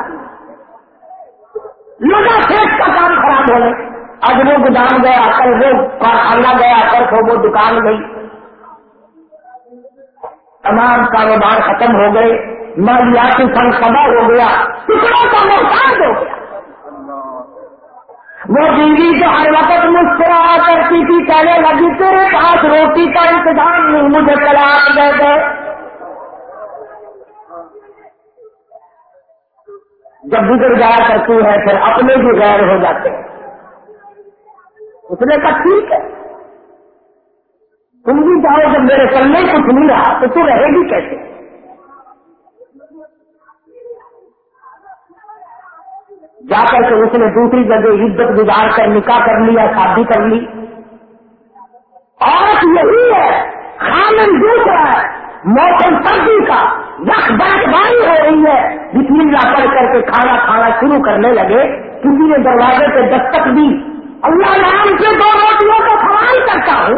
لگا کھیت کا کام خراب ہونے اب وہ گودام گیا کل وہ کارخانہ گیا کل وہ دکان گئی۔ تمام کاروبار ختم ہو گئے مالیاتی فنڈ سبا ہو گیا، ٹکڑوں کا محتاج ہو گیا۔ وہ بیوی جو ہر وقت مسکرا کرتی تھی، کہنے لگی، تیرے پاس روٹی کا انتظام نہیں، مجھے تلاش دے دے۔ جب گزر جایا کرتی ہے، پھر اپنے بھی غیر ہو جاتے ہیں۔ اس نے کہا، ٹھیک ہے۔ تم بھی جاؤ، جب میرے کلے کچھ نہیں رہا تو تو رہے گی کیسے؟ جا کر کے اس نے دوسری جگہ عزت گزار کر، نکاح کر لیا، شادی کر لی۔ اور یہی ہے، خامن دوسرا ہے، موسم سردی کا۔ وقت برف باری ہو رہی ہے۔ جتنی پڑھ کر کے کھانا کھانا شروع کرنے لگے۔ کسی نے دروازے پہ دستک دی۔ اللہ نام سے دو روٹیوں کو سوال کرتا ہوں۔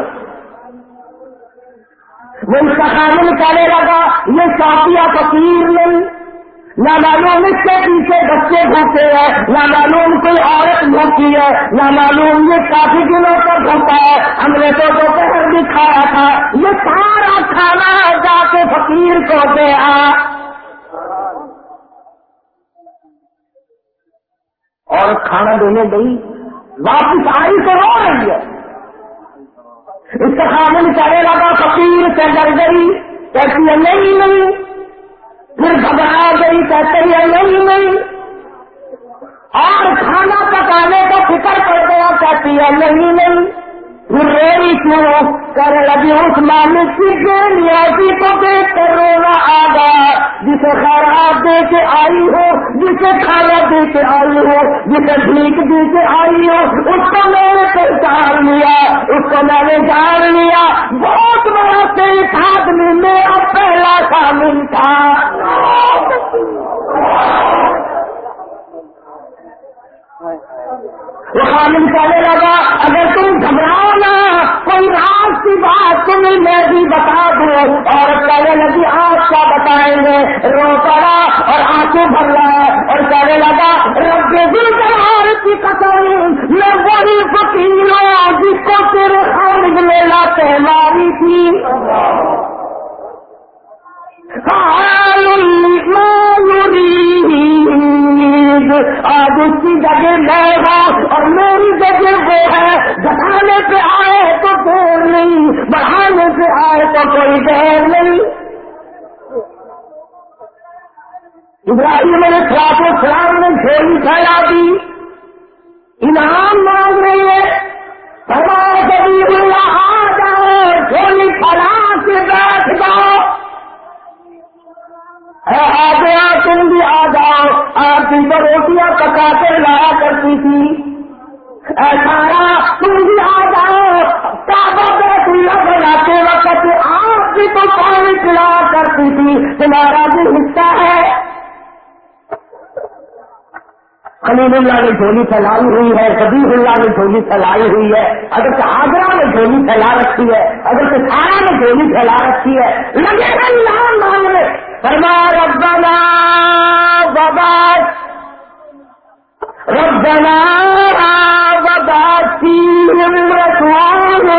وہ اس کا قانون کرنے لگا، یہ ساتیا فقیر نہیں۔ نہ معلوم اس کے پیچھے بچے بھوکے ہیں نہ معلوم کوئی عورت بھوکی ہے نہ معلوم یہ کافی دنوں پر بھوکا ہے۔ ہم نے تو بھی کھایا تھا، یہ سارا کھانا جا کے فقیر کو دے آ۔ اور کھانا دینے گئی، واپس آئی تو رو رہی ہے۔ اس کا خامن کرے لگا، فقیر سے ڈر گئی، کہتی ہے، نہیں نہیں۔ پھر گھبرا گئی، کہتے ہیں نہیں نہیں۔ اور کھانا پکانے کا فکر کر گیا کہتی ہے، نہیں نہیں۔ کر لگی، اس مالک کی نیازی کو دیکھ کر رونا آ گیا جسے خراب دے کے آئی ہو، جسے کھانا دے کے آئی ہو، جسے ٹھیک دے کے آئی ہو، اس کو میں نے پہچان لیا، اس کو میں نے جان لیا۔ بہت بڑا تیز آدمی میرا پہلا شامل تھا۔ وہ خامن کہنے لگا، اگر تم گھبراؤ نا کوئی راز کی بات تمہیں میں بھی بتا دوں۔ اور کہنے لگی، آپ کیا بتائیں گے؟ رو پڑا اور آنکھوں بھر رہا اور کہنے لگا، رب دل کر کی قسم، میں وہی فکیل ہوں جس کو تیرے خارج میں لاتے ماری تھی۔ آج اس کی جگہ میں ہوں اور میری جگہ وہ ہے۔ گھٹانے پہ آئے تو دیر نہیں، بڑھانے پہ آئے تو کوئی دیر نہیں۔ ابراہیم میرے خلاف خلاف نے جھولی پھیلا دی۔ انعام مانگ رہی ہے۔ کبھی اللہ آ جاؤ جھولی پھیلا کے بیٹھ جاؤ۔ آ گیا تم بھی آ جاؤ۔ آپ کی تو روٹیاں پکا کر لایا کرتی تھی۔ سارا، تم بھی آ جاؤ۔ کھلا بناتے وقت آپ کی تو پانی پلایا کرتی تھی۔ تمہارا بھی حصہ ہے۔ خلیل اللہ نے جھولی پھیلائی ہوئی ہے کبھی اللہ نے جھولی پھیلائی ہوئی ہے۔ اگر آگرہ میں جھولی پھیلا رکھی ہے اگر سارا میں جھولی پھیلا رکھی ہے۔ لگے گا نام مانگنے فرما ربنا وباد ربنا وباد فيهم رسول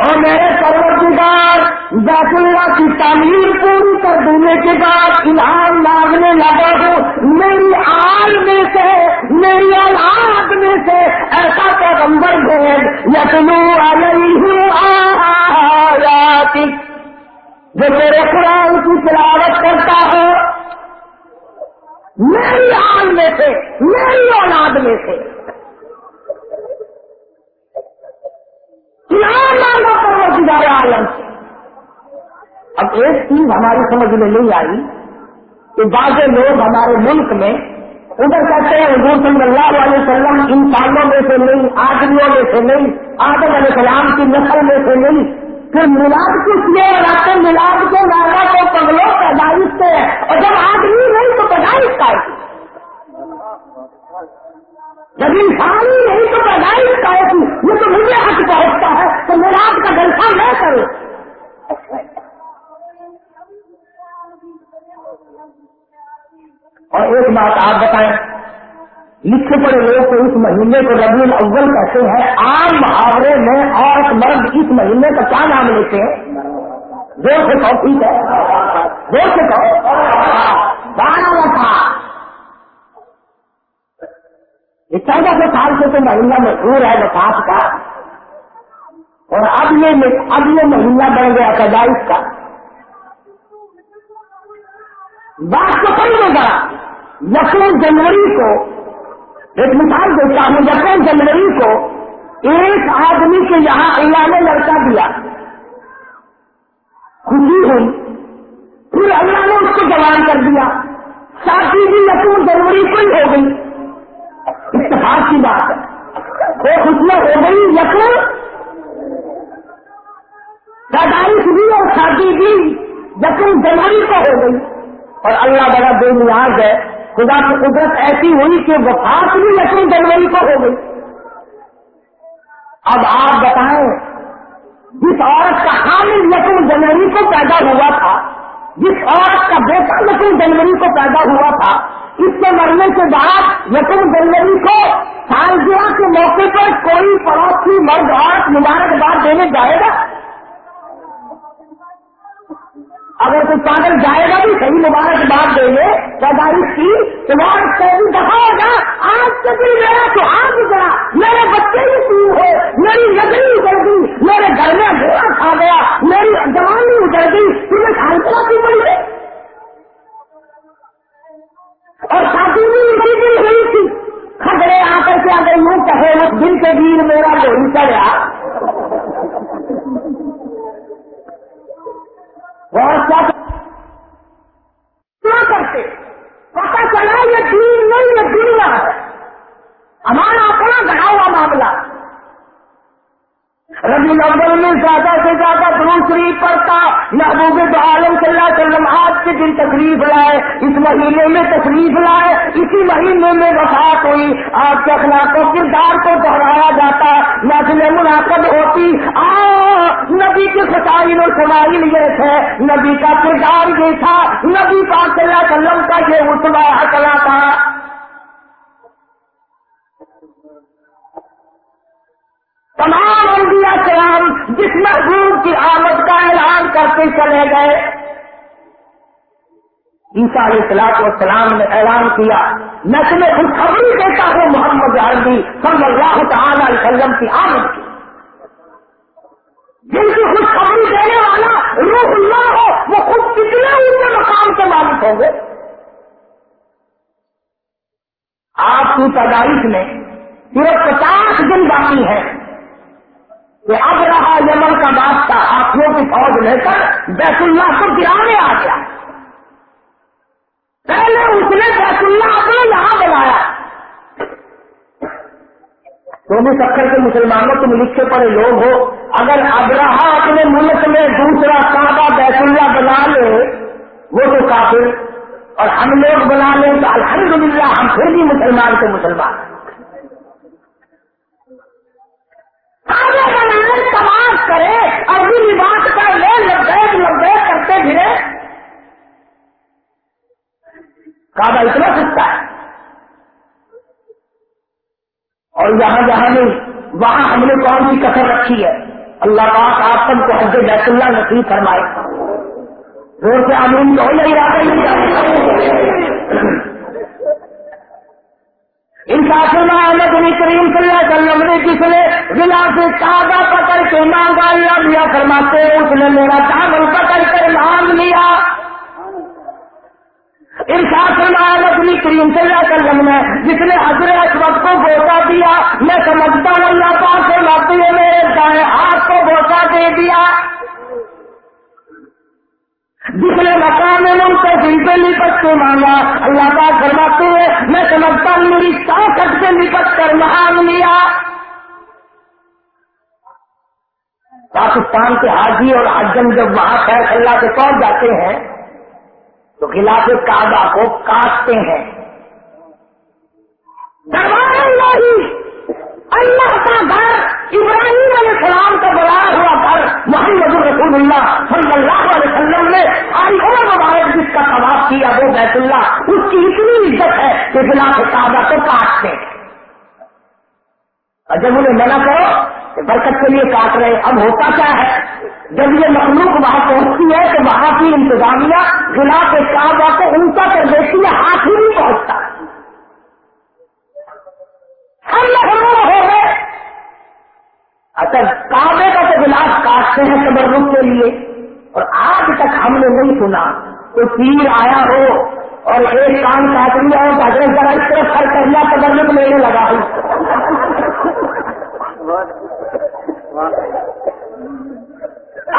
اور میرے پروردگار بیت کی تعمیر پوری کر دینے کے بعد انعام مانگنے لگا ہوں۔ میری آل میں سے، میری اولاد میں سے ایسا پیغمبر بھیج۔ یتنو علیہ جو میرے قرآن کی تلاوت کرتا ہو۔ میری آل میں سے، میری اولاد میں سے۔ مانگا عالم۔ سے اب ایک چیز ہماری سمجھ میں نہیں آئی کہ بعض لوگ ہمارے ملک میں ادھر کہتے ہیں، حضور صلی اللہ علیہ وسلم انسانوں میں سے نہیں، آدمیوں میں سے نہیں، آدم علیہ السلام کی نسل میں سے نہیں۔ پھر ملاد کس لیے بناتے ملاد کے لاگا تو پگلوں پیدائش سے ہے اور جب آدمی نہیں تو پیدائش کا جب انسان ہی نہیں تو پیدائش کا ہے یہ تو مجھے حق پہنچتا ہے تو ملاد کا جلسہ میں کروں اور ایک بات آپ بتائیں، لکھے پڑے لوگ تو اس مہینے کو ربی الاول کہتے ہیں، عام محاورے میں عورت مرد اس مہینے کا کیا نام لیتے ہیں؟ زور سے کہو، ٹھیک ہے۔ زور سے کہو۔ بارہ تھا یہ چودہ سو سال سے تو مہینہ مشہور ہے وفات کا۔ اور اب یہ اب یہ مہینہ بن گیا پیدائش کا۔ بات تو کئی ہوگا یقین جنوری کو، ایک مثال دیتا ہوں یقین جنوری کو ایک آدمی کے یہاں اللہ نے لڑکا دیا۔ خوشی ہوئی پھر اللہ نے اس کو جوان کر دیا۔ شادی بھی یقین جنوری کو ہی ہو گئی۔ اتفاق کی بات ہے۔ وہ خوشیاں ہو گئی یقین پیدائش بھی اور شادی بھی یقین جنوری کو ہو گئی۔ اور اللہ بڑا بے نیاز ہے۔ خدا کی قدرت ایسی ہوئی کہ وفات بھی یقین جنوری کو ہو گئی۔ اب آپ بتائیں، جس عورت کا حامل یقین جنوری کو پیدا ہوا تھا، جس عورت کا بیٹا یقین جنوری کو پیدا ہوا تھا، اس کے مرنے کے بعد یقین جنوری کو سالگرہ کے موقع پر کوئی پڑوسی مرد عورت مبارکباد دینے جائے گا۔ اگر کوئی پاگل جائے گا بھی صحیح مبارکباد دیں گے پیدائش کی تو وہ دفاع ہوگا آج کے دن میرا تو آج گیا میرے بچے ہی تم ہو، میری نظری اجڑ گئی، میرے گھر میں گھوڑا کھا گیا، میری جوانی اجڑ گئی، تمہیں سائنسلا کی پڑی ہے؟ اور شادی بھی اسی دن ہوئی تھی۔ کھگڑے آ کر کے اگر یوں کہے، اس دن کے دن میرا گولی چڑھا کیا کرتے؟ پتا چلا یہ دین نہیں، یہ دنیا ہے۔ ہمارا اپنا گڑا ہوا معاملہ۔ ربی الاول میں زیادہ سے زیادہ درود شریف پڑھتا، محبوب عالم صلی اللہ علیہ وسلم آج کے دن تشریف لائے، اس مہینے میں تشریف لائے، اسی مہینے میں وفات ہوئی۔ آپ کے اخلاق و کردار کو دہرایا جاتا نسل منعقد ہوتی۔ آ، نبی کے فسائل اور شمائل یہ تھے۔ نبی کا کردار یہ تھا، نبی پاک صلی اللہ علیہ وسلم کا یہ اتبا چلا تھا۔ تمام انبیاء کرام جس محبوب کی آمد کا اعلان کرتے چلے گئے۔ عیسا علیہ السلاط والسلام نے اعلان کیا۔ میں تمہیں خوشخبری دیتا ہوں، محمد عربی صلی اللہ تعالی علیہ وسلم کی آمد کی۔ جن کی خوشخبری دینے والا روح اللہ ہو، وہ خود کتنے اونچے مقام کے مالک ہوں گے؟ آپ کی پیدائش میں صرف پچاس دن باقی ہے کہ اب رہا یمن کا بادشاہ ہاتھیوں کی فوج لے کر بیت اللہ کو گرانے آ گیا۔ پہلے اس نے بیت اللہ اپنے یہاں بنایا تو بھی سکر کے مسلمانوں تم لکھے پڑے لوگ ہو۔ اگر اب رہا اپنے ملک میں دوسرا کعبہ بیت اللہ بنا لے، وہ تو کافر۔ اور ہم لوگ بنا لیں تو الحمدللہ ہم پھر بھی مسلمان کے مسلمان۔ ہیں تماش کرے اپنی بات کر لے لبیک لبیک کرتے پھرے۔ کعبہ اتنا سکتا ہے۔ اور جہاں جہاں نہیں، وہاں ہم نے کون سی کثر رکھی ہے؟ اللہ پاک آپ سب کو حج بیت اللہ نصیب فرمائے۔ روز سے امین تو نہیں۔ رہا ان کا نبی کریم صلی اللہ علیہ وسلم نے جس نے ضلع سے تازہ پکڑ کے مانگا یا لیا فرماتے اس نے میرا چاول پکڑ کر مانگ لیا۔ ان نبی کریم صلی اللہ علیہ وسلم نے جس نے حضرت اس وقت کو بوسا دیا، میں سمجھتا ہوں، اللہ پاک سے لاتے ہوئے میرے دائیں ہاتھ کو بوسا دے دیا۔ جس نے مقام سے لپٹ کے مانگا، اللہ کا فرماتے ہوئے میں سمجھتا ہوں، میری طاقت سے لپٹ کر مہان لیا۔ پاکستان کے حاجی اور حجم جب وہاں خیر اللہ سے پہنچ جاتے ہیں، تو خلاف کعبہ کو کاٹتے ہیں۔ اللہ کا گھر۔ ابراہیم علیہ السلام کا بنایا ہوا گھر محمد رسول اللہ صلی اللہ علیہ وسلم نے آئی عمر مبارک جس کا تباہ کیا وہ بیت اللہ، اس کی اتنی عزت ہے کہ خلاف کعبہ کو کاٹتے اور جب انہیں منع کرو کہ برکت کے لیے کاٹ رہے، اب ہوتا کیا ہے؟ جب یہ مخلوق وہاں پہنچتی ہے تو وہاں کی انتظامیہ خلاف کعبہ کو اونچا کر دیتی ہے، ہاتھ ہی نہیں پہنچتا۔ ہم محروم ہو گئے۔ اچھا کعبے کا تو گلاس کاٹتے ہیں تبرک کے لیے۔ اور آج تک ہم نے نہیں سنا، کوئی تیر آیا ہو اور ایک کام کاٹ لیا ہو اگر ذرا اس طرف خرچ کر لیا تبرک لینے لگا ہوں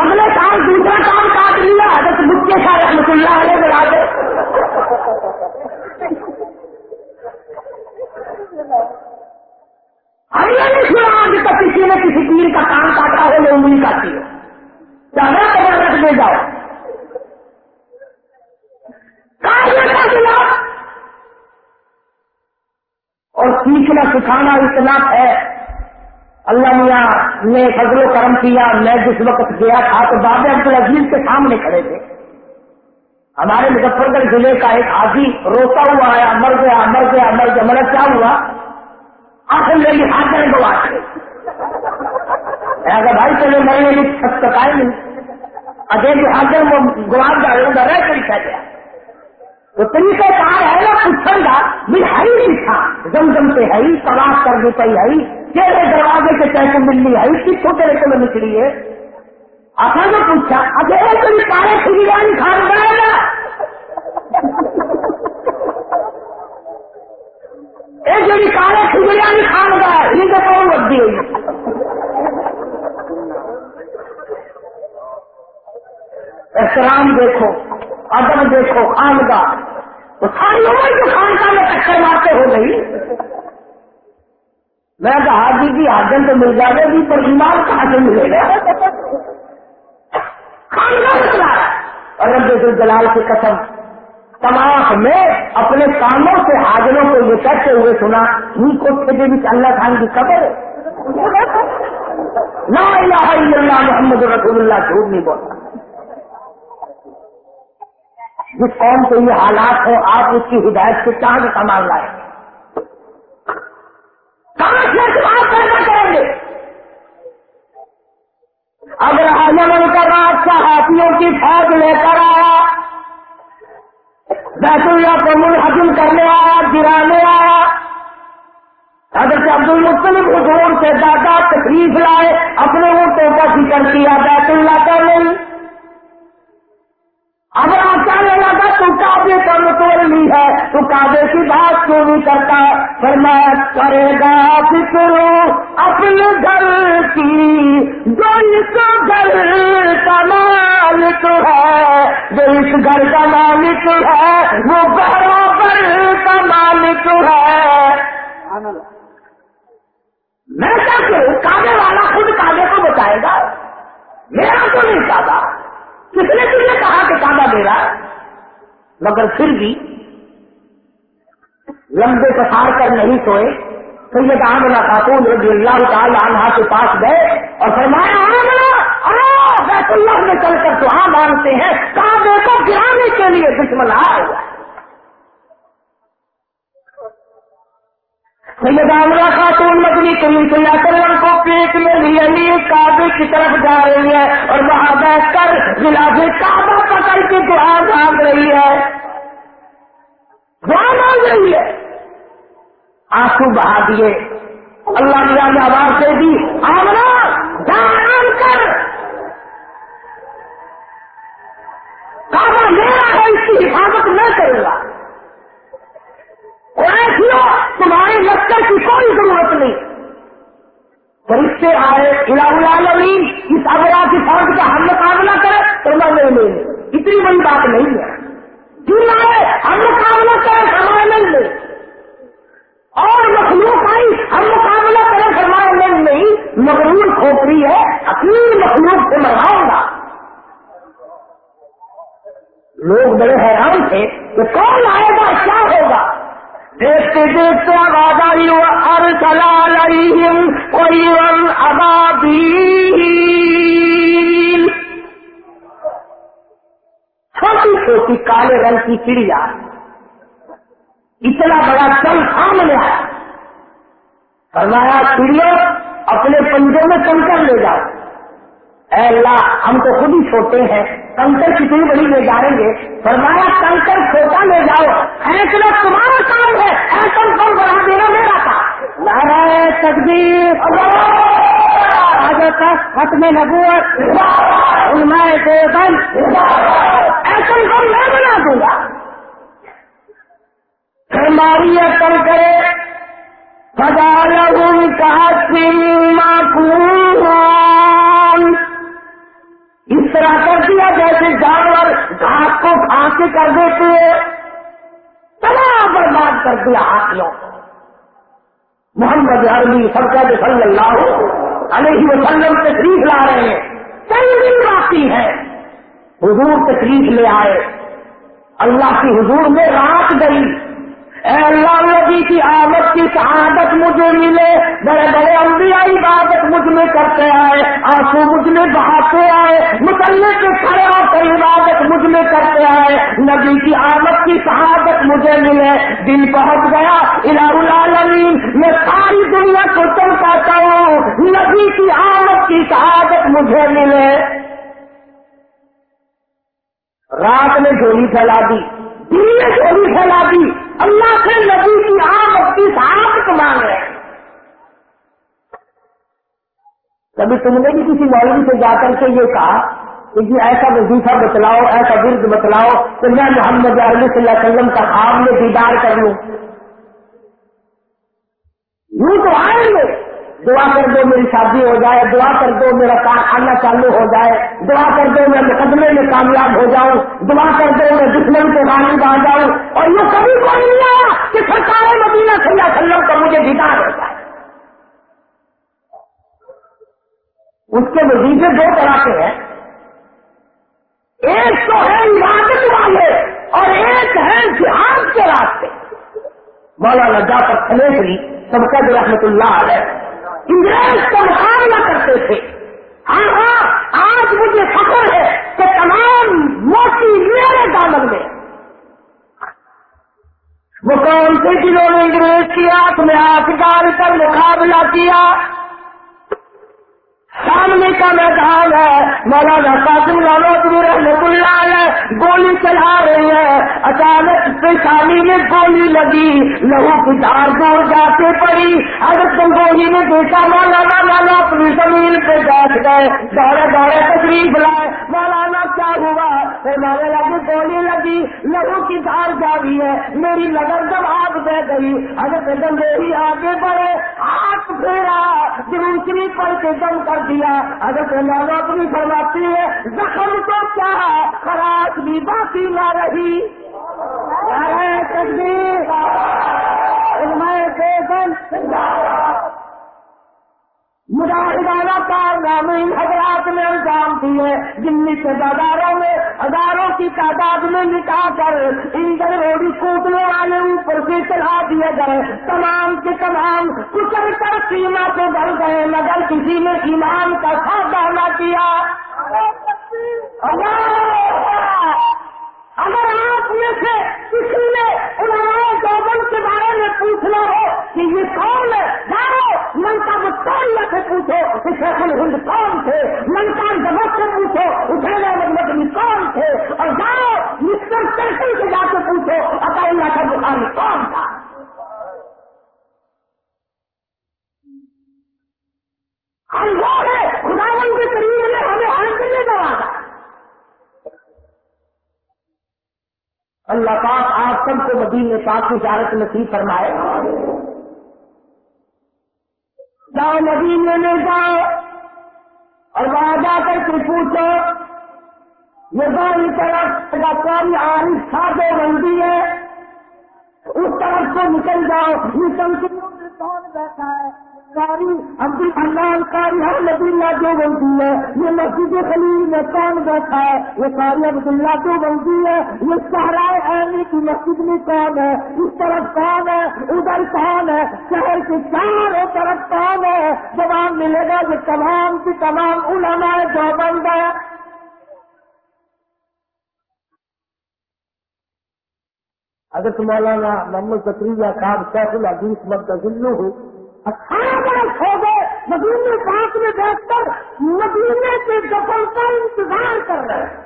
اگلے کام دوسرا کام کاٹ لیا حضرت مجھے سارے رحمت اللہ علیہ بلا دے ہم نے نہیں سنا آج تک کسی نے کسی تیر کا کام کاٹا ہو میں انگلی کاٹی ہو زیادہ خبر رکھ دے جاؤ اور سیکھنا سکھانا اتنا ہے۔ اللہ میاں نے فضل و کرم کیا۔ میں جس وقت گیا تھا تو بابے عبد العزیز کے سامنے کھڑے تھے۔ ہمارے مظفر گڑھ ضلع کا ایک حاجی روتا ہوا آیا مر گیا مر گیا مر گیا۔ مطلب کیا ہوا؟ آخر میری حاضر گوا اگر بھائی چلے مرنے میں چھت تکائے نہیں۔ اگر حاضر وہ گواب جا رہے رہ کر گیا۔ تو طریقہ کار ہے نا پوچھیں گا بھی ہری لکھا زم زم سے ہری تلاش کر دی پی ہری تیرے دروازے کے چیسے ملنی ہے کتوں تیرے کو نکلی ہے؟ آپ نے پوچھا اگر تم کارے کھجیرانی کھان بنائے گا ایک جڑی کارے کھجیرانی کھان گا یہ تو کون ودی ہوئی احترام دیکھو، ادب دیکھو خاندان تو ساری عمر جو خاندان میں ٹکر مارتے ہو گئی میں کہا جی کی آدم تو مل جائے گی، پر ایمان کہاں سے ملے گا۔ خاندان چلا اور رب جلال کی قسم، تمام میں اپنے کاموں سے حاضروں کو یہ کہتے ہوئے سنا ہی کو بھی اللہ خان کی قبر نہ الہ الا اللہ، محمد رسول اللہ، جھوٹ نہیں بولتا۔ جس قوم کے یہ حالات ہو آپ اس کی ہدایت سے کہاں سے سامان لائیں؟ کہاں سے سوال پیدا کریں گے؟ اگر حضم کر رہا اچھا ہاتھیوں کی فوج لے کر آیا بیت اللہ کو منحجم کرنے آیا، گرانے آیا، حضرت عبد المختلف حضور سے دادا تکلیف لائے، اپنے اونٹوں کا ذکر کیا بیت اللہ کا نہیں اگر آپ کہنے لگا تو کابے کا متوڑ لی ہے تو کابے کی بات کیوں نہیں کرتا۔ فرمایا، کرے گا فکر اپنے گھر کی۔ جو اس گھر کا مالک ہے، جو اس گھر کا مالک ہے، وہ برابر کا مالک ہے۔ میں کیا کروں؟ کابے والا خود کابے کو بتائے گا؟ میرا تو نہیں چاہتا کس نے تجھے کہا کہ کانا میرا؟ مگر پھر بھی لمبے پسار کر نہیں سوئے۔ تو یہ آمنا خاتون رضی اللہ تعالی عنہ کے پاس گئے اور فرمایا آمنا بیت اللہ میں چل کر تو ہاں مانتے ہیں۔ کعبے کو گرانے کے لیے دشمن آ ہوا ہے سیدہ خاتون مدنی کریم صلی اللہ علیہ وسلم کو پیٹ میں لیے لیے کعبے کی طرف جا رہی ہے اور وہاں بیٹھ کر غلاف کعبہ پکڑ کے دعا مانگ رہی ہے۔ دعا مانگ رہی ہے۔ آنسو بہا دیے۔ اللہ میرا نے آواز دے دی۔ آمنا جان کر۔ کعبہ میرا ہے، اس کی حفاظت میں کروں گا۔ ایسا تمہارے لشکر کی کوئی ضرورت نہیں۔ فرشتے آئے العالمین، اس ابرا کی فوج کا ہم مقابلہ کرے تو میں نہیں لے اتنی بڑی بات نہیں ہے۔ کیوں آئے، ہم مقابلہ کرے فرمائے نہیں لے۔ اور مخلوق آئی، ہم مقابلہ کرے فرمائے نہیں نہیں، مغرور کھوپڑی ہے، اپنی مخلوق سے مرواؤں گا۔ لوگ بڑے حیران تھے کہ کون آئے گا، کیا ہوگا؟ دیکھتے دیکھتے آباد آئی اور چلا کوئی آبادی چھوٹی چھوٹی کالے رنگ کی چڑیا۔ اتنا بڑا چل سامنے آیا فرمایا چڑیا اپنے پنجوں میں کنکر لے جاؤ۔ اے اللہ، ہم تو خود ہی چھوٹے ہیں، کنکر کتنی بڑی لے جائیں گے فرمایا، کنکر چھوٹا لے جاؤ۔ ایسا تمہارا کام ہے۔ ایسا کم بڑھا دینا میرا تھا؟ نارائ تقدیر ختم نبوت۔ علماء دیوبند۔ ایسا کم میں بنا دوں گا؟ بیماری کل کرے۔ سدا لگوں کا اس طرح کر دیا جیسے جانور گھاس کو پھانسی کر دیتے تمام برباد کر دیا ہاتھیوں محمد عربی سب صلی اللہ علیہ وسلم تشریف لا رہے ہیں۔ کئی دن باقی ہے حضور تشریف لے آئے۔ اللہ کی حضور میں رات گئی۔ اے اللہ نبی کی آمد کی شہادت مجھے ملے بڑے بڑے انبیاء عبادت مجھ میں کرتے آئے، آنسو مجھ میں بہاتے آئے مسلے کے کھڑے ہو کر عبادت مجھ میں کرتے آئے، نبی کی آمد کی شہادت مجھے ملے، دل پہنچ گیا، الہ العالمین، میں ساری دنیا کو چمکاتا ہوں، نبی کی آمد کی شہادت مجھے ملے۔ رات میں جھولی پھیلا دی دن جھولی پھیلا دی۔ اللہ سے نبی کی آپ کی ساتھ مانگ رہے کبھی تم نے بھی کسی مولوی سے جا کر کے یہ کہا کہ جی ایسا وظیفہ بتلاؤ، ایسا ورد بتلاؤ کہ میں محمد علیہ صلی اللہ علیہ وسلم کا خواب میں دیدار کر لوں۔ یوں تو آئیں گے۔ دعا کر دو میری شادی ہو جائے، دعا کر دو میرا کارخانہ چالو ہو جائے، دعا کر دو میں مقدمے میں کامیاب ہو جاؤں، دعا کر دو میں دشمن کے غالب آ جاؤں۔ اور یہ کبھی کوئی نہیں آیا کہ سرکار مدینہ صلی اللہ علیہ وسلم کا مجھے دیدار ہو جائے۔ اس کے وزیفے دو طرح کے ہیں۔ ایک تو ہے عبادت والے اور ایک ہے جہاد کے راستے۔ مولانا جعفر خلیفری سب کا رحمت اللہ علیہ۔ انگریز کا مقابلہ کرتے تھے۔ ہاں ہاں آج مجھے فخر ہے کہ تمام موتی میرے دامن میں۔ وہ کون سے جنہوں نے انگریز کی آنکھ میں آنکھ ڈال کر مقابلہ کیا؟ سامنے کا میدان ہے، مولانا قاسم تم رحمت اللہ ہے گولی چلا رہی ہے۔ اچانک پیشانی میں گولی لگی، لہو کی دور جاتے پڑی۔ اگر گولی نے دیکھا، مولانا لالا اپنی زمین پہ بیٹھ گئے۔ دوڑے دوڑے تشریف لائے۔ مولانا کیا ہوا؟ ہمارے لگی گولی لگی، لہو کی دھار جا رہی ہے، میری نظر جب آگ دے گئی اگر گنگولی آگے بڑھے ہاتھ پھیرا دوسری پڑھ کے دم کر دیا اگر مولا اپنی فرماتی ہے، زخم تو کیا، خراش بھی باقی نہ رہی. تصویر مجاہدانہ کارنامے ان حضرات میں انجام دیے، جن سے بازاروں میں، ہزاروں کی تعداد میں نکا کر ان روڈی کوٹنے والے اوپر سے چلا دیے گئے۔ تمام کے تمام کچل کر سیما سے بڑھ گئے، مگر کسی نے ایمان کا سودا نہ کیا۔ اگر آپ میں سے کسی نے علماء گوبند کے بارے میں پوچھنا ہو کہ یہ کون ہے، جاؤ، من مطالعہ سے پوچھو کہ شیخ الہند کون تھے؟ من کا سے پوچھو اٹھے مدنی کون تھے؟ اور جاؤ مسٹر سرکل سے جا کے پوچھو اگر اللہ کا بخاری کون تھا؟ ہم لوگ ہیں خدا کے قریب میں ہمیں آنکھ نہیں دوا تھا اللہ پاک آپ سب کو مدینے پاک کی اجازت نصیب فرمائے۔ جاؤ مدینے میں جاؤ اور وہاں جا کر کے پوچھو، یہ بڑی طرف کون عارف سادے بندی ہے اس طرف سے نکل جاؤ۔ نکل کے کون بیٹھا ہے؟ قاری، عبد الحلال قاری، ہر نبی اللہ جو بنتی ہے، یہ مسجد خلیل میں کون بیٹھا ہے؟ یہ قاری عبد اللہ جو بنتی ہے، یہ سہرائے عینی کی مسجد میں کون ہے؟ اس طرف کون ہے؟ ادھر کون ہے؟ شہر کے چاروں طرف کون ہے؟ جواب ملے گا، یہ تمام کی تمام علماء جو بند ہے اگر مولانا محمد تقریباً صاحب شیخ العزیز مدلو ہو، اٹھارہ مدینے پاک میں بیٹھ کر مدینے کے دفن کا انتظار کر رہے ہیں۔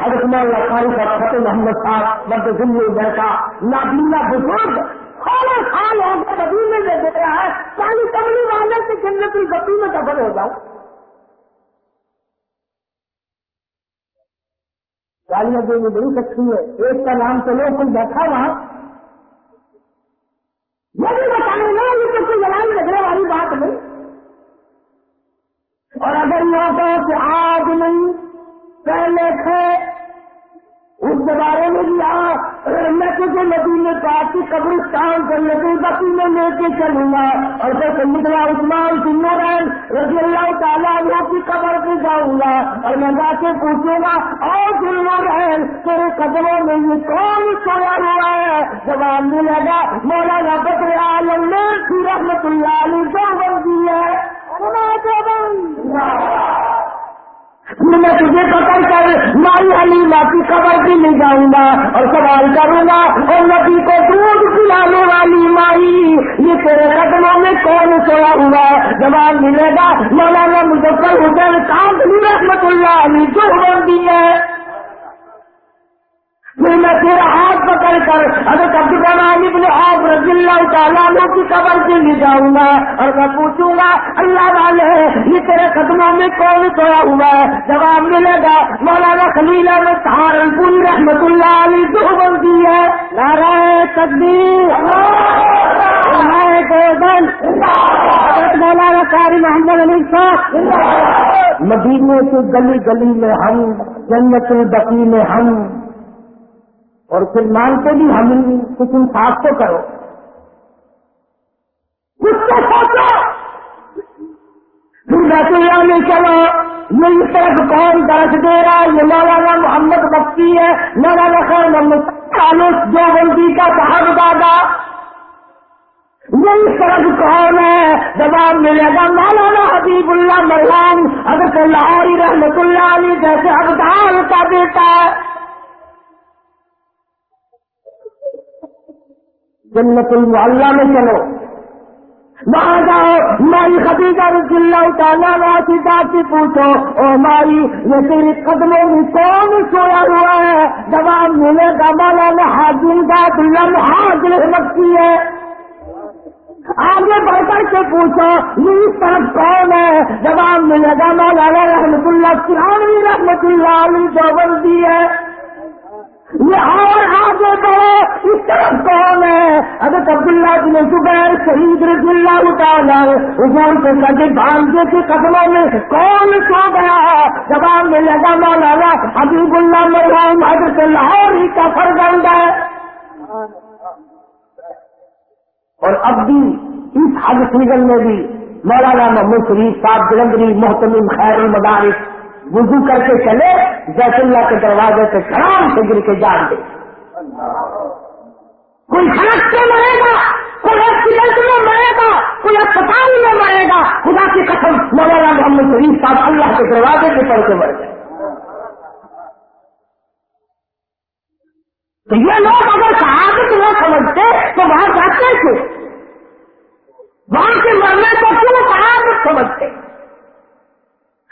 حضرت مولانا خالی کا فتح محمد صاحب مد ذلو بیٹھا، نابینا بزرگ سولہ سال ہو گئے مدینے میں دے رہا ہے پانی کملی والے سے جنتی گتی میں دفن ہو جاؤ۔ گالیاں دے بڑی سکتی ہے۔ ایک کا نام چلو کوئی بیٹھا وہاں۔ یہ بھی بتانے گا، یہ تو کوئی لڑائی لگنے والی بات نہیں۔ اور اگر یہ کہ آج نہیں، پہلے تھے اس بارے میں بھی میں تجھے ندی میں کافی قبرستان کر لگے بسی میں لے کے چلوں گا۔ اور پھر نکلا عثمان سنو رضی اللہ تعالیٰ کی قبر پہ جاؤں گا۔ اور میں جا کے پوچھوں گا اور سنو رین تیرے قدموں میں یہ کون سویا ہوا ہے؟ جواب ملے گا مولانا بکر عالم نے رحمت اللہ علیہ جو بندی ہے۔ میں تجھے قتل کر مائی علی ماں کی قبر بھی لے جاؤں گا اور سوال کروں گا اور نبی کو دودھ پلانے والی مائی، یہ تیرے قدموں میں کون سویا ہوا؟ جواب ملے گا، مولانا مظفر حسین کام رحمت اللہ علی جو بندی دی ہے۔ پھر میں تیرا ہاتھ پکڑ کر اگر کبھی علی بن آپ رضی اللہ تعالیٰ کی قبر سے لے جاؤں گا اور میں پوچھوں گا، اللہ والے، یہ تیرے قدموں میں کون سویا ہوا ہے؟ جواب ملے گا، مولانا خلیل میں سہارن پوری رحمت اللہ علی جو بنتی ہے۔ نارا تقدیر مولانا کاری محمد علی صاحب۔ مدینے کے گلی گلی میں ہم، جنت البقی میں ہم۔ اور پھر مانتے بھی ہم کچھ انصاف تو کرو۔ کچھ تو سوچو۔ پھر بیٹھ میں چلو۔ یہ اس طرف کون درج دے رہا ہے؟ یہ مولانا محمد بختی ہے۔ مولانا خیر محمد چالیس جو بندی کا صاحب دادا۔ یہ اس طرف کون ہے؟ جواب ملے گا۔ مولانا حبیب اللہ مرحوم حضرت لاہوری رحمت اللہ علی جیسے ابدال کا بیٹا ہے۔ جنت اللہ میں چلو۔ وہاں جاؤ، مائی خدیجہ رضی اللہ تعالیٰ واسطہ سے پوچھو۔ او مائی، یہ تیرے قدموں میں کون سویا ہوا ہے؟ جواب ملے گا، مولانا حاضر بات اللہ حاضر مکی ہے۔ آگے بڑھ کر کے پوچھو، یہ طرف کون ہے؟ جواب ملے گا، مولانا رحمت اللہ سرانی رحمت اللہ علی جو ہے۔ یہ اور آگے بڑھو اس طرف کون ہے حضرت عبداللہ بن زبیر شہید رضی اللہ تعالیٰ حضور کے کدے بھانجے کے قدموں میں کون سو گیا؟ جواب میں لگا مولانا حبیب اللہ مرحوم حضرت لاہور ہی کا فرزند ہے۔ اور اب بھی اس حد سیزن میں بھی مولانا محمود شریف صاحب جلندری محتمم خیر المدارس وضو کر کے چلے، بیت اللہ کے دروازے سے شرام سے گر کے جان دے کوئی سڑک سے مرے گا، کوئی ایکسیڈنٹ میں مرے گا، کوئی اسپتال میں مرے گا، خدا کی قسم مولانا محمد شریف صاحب اللہ کے دروازے کے پڑھ کے مر گئے تو یہ لوگ اگر شہادت نہ سمجھتے تو وہاں جاتے تھے وہاں کے مرنے کو کیوں شہادت سمجھتے؟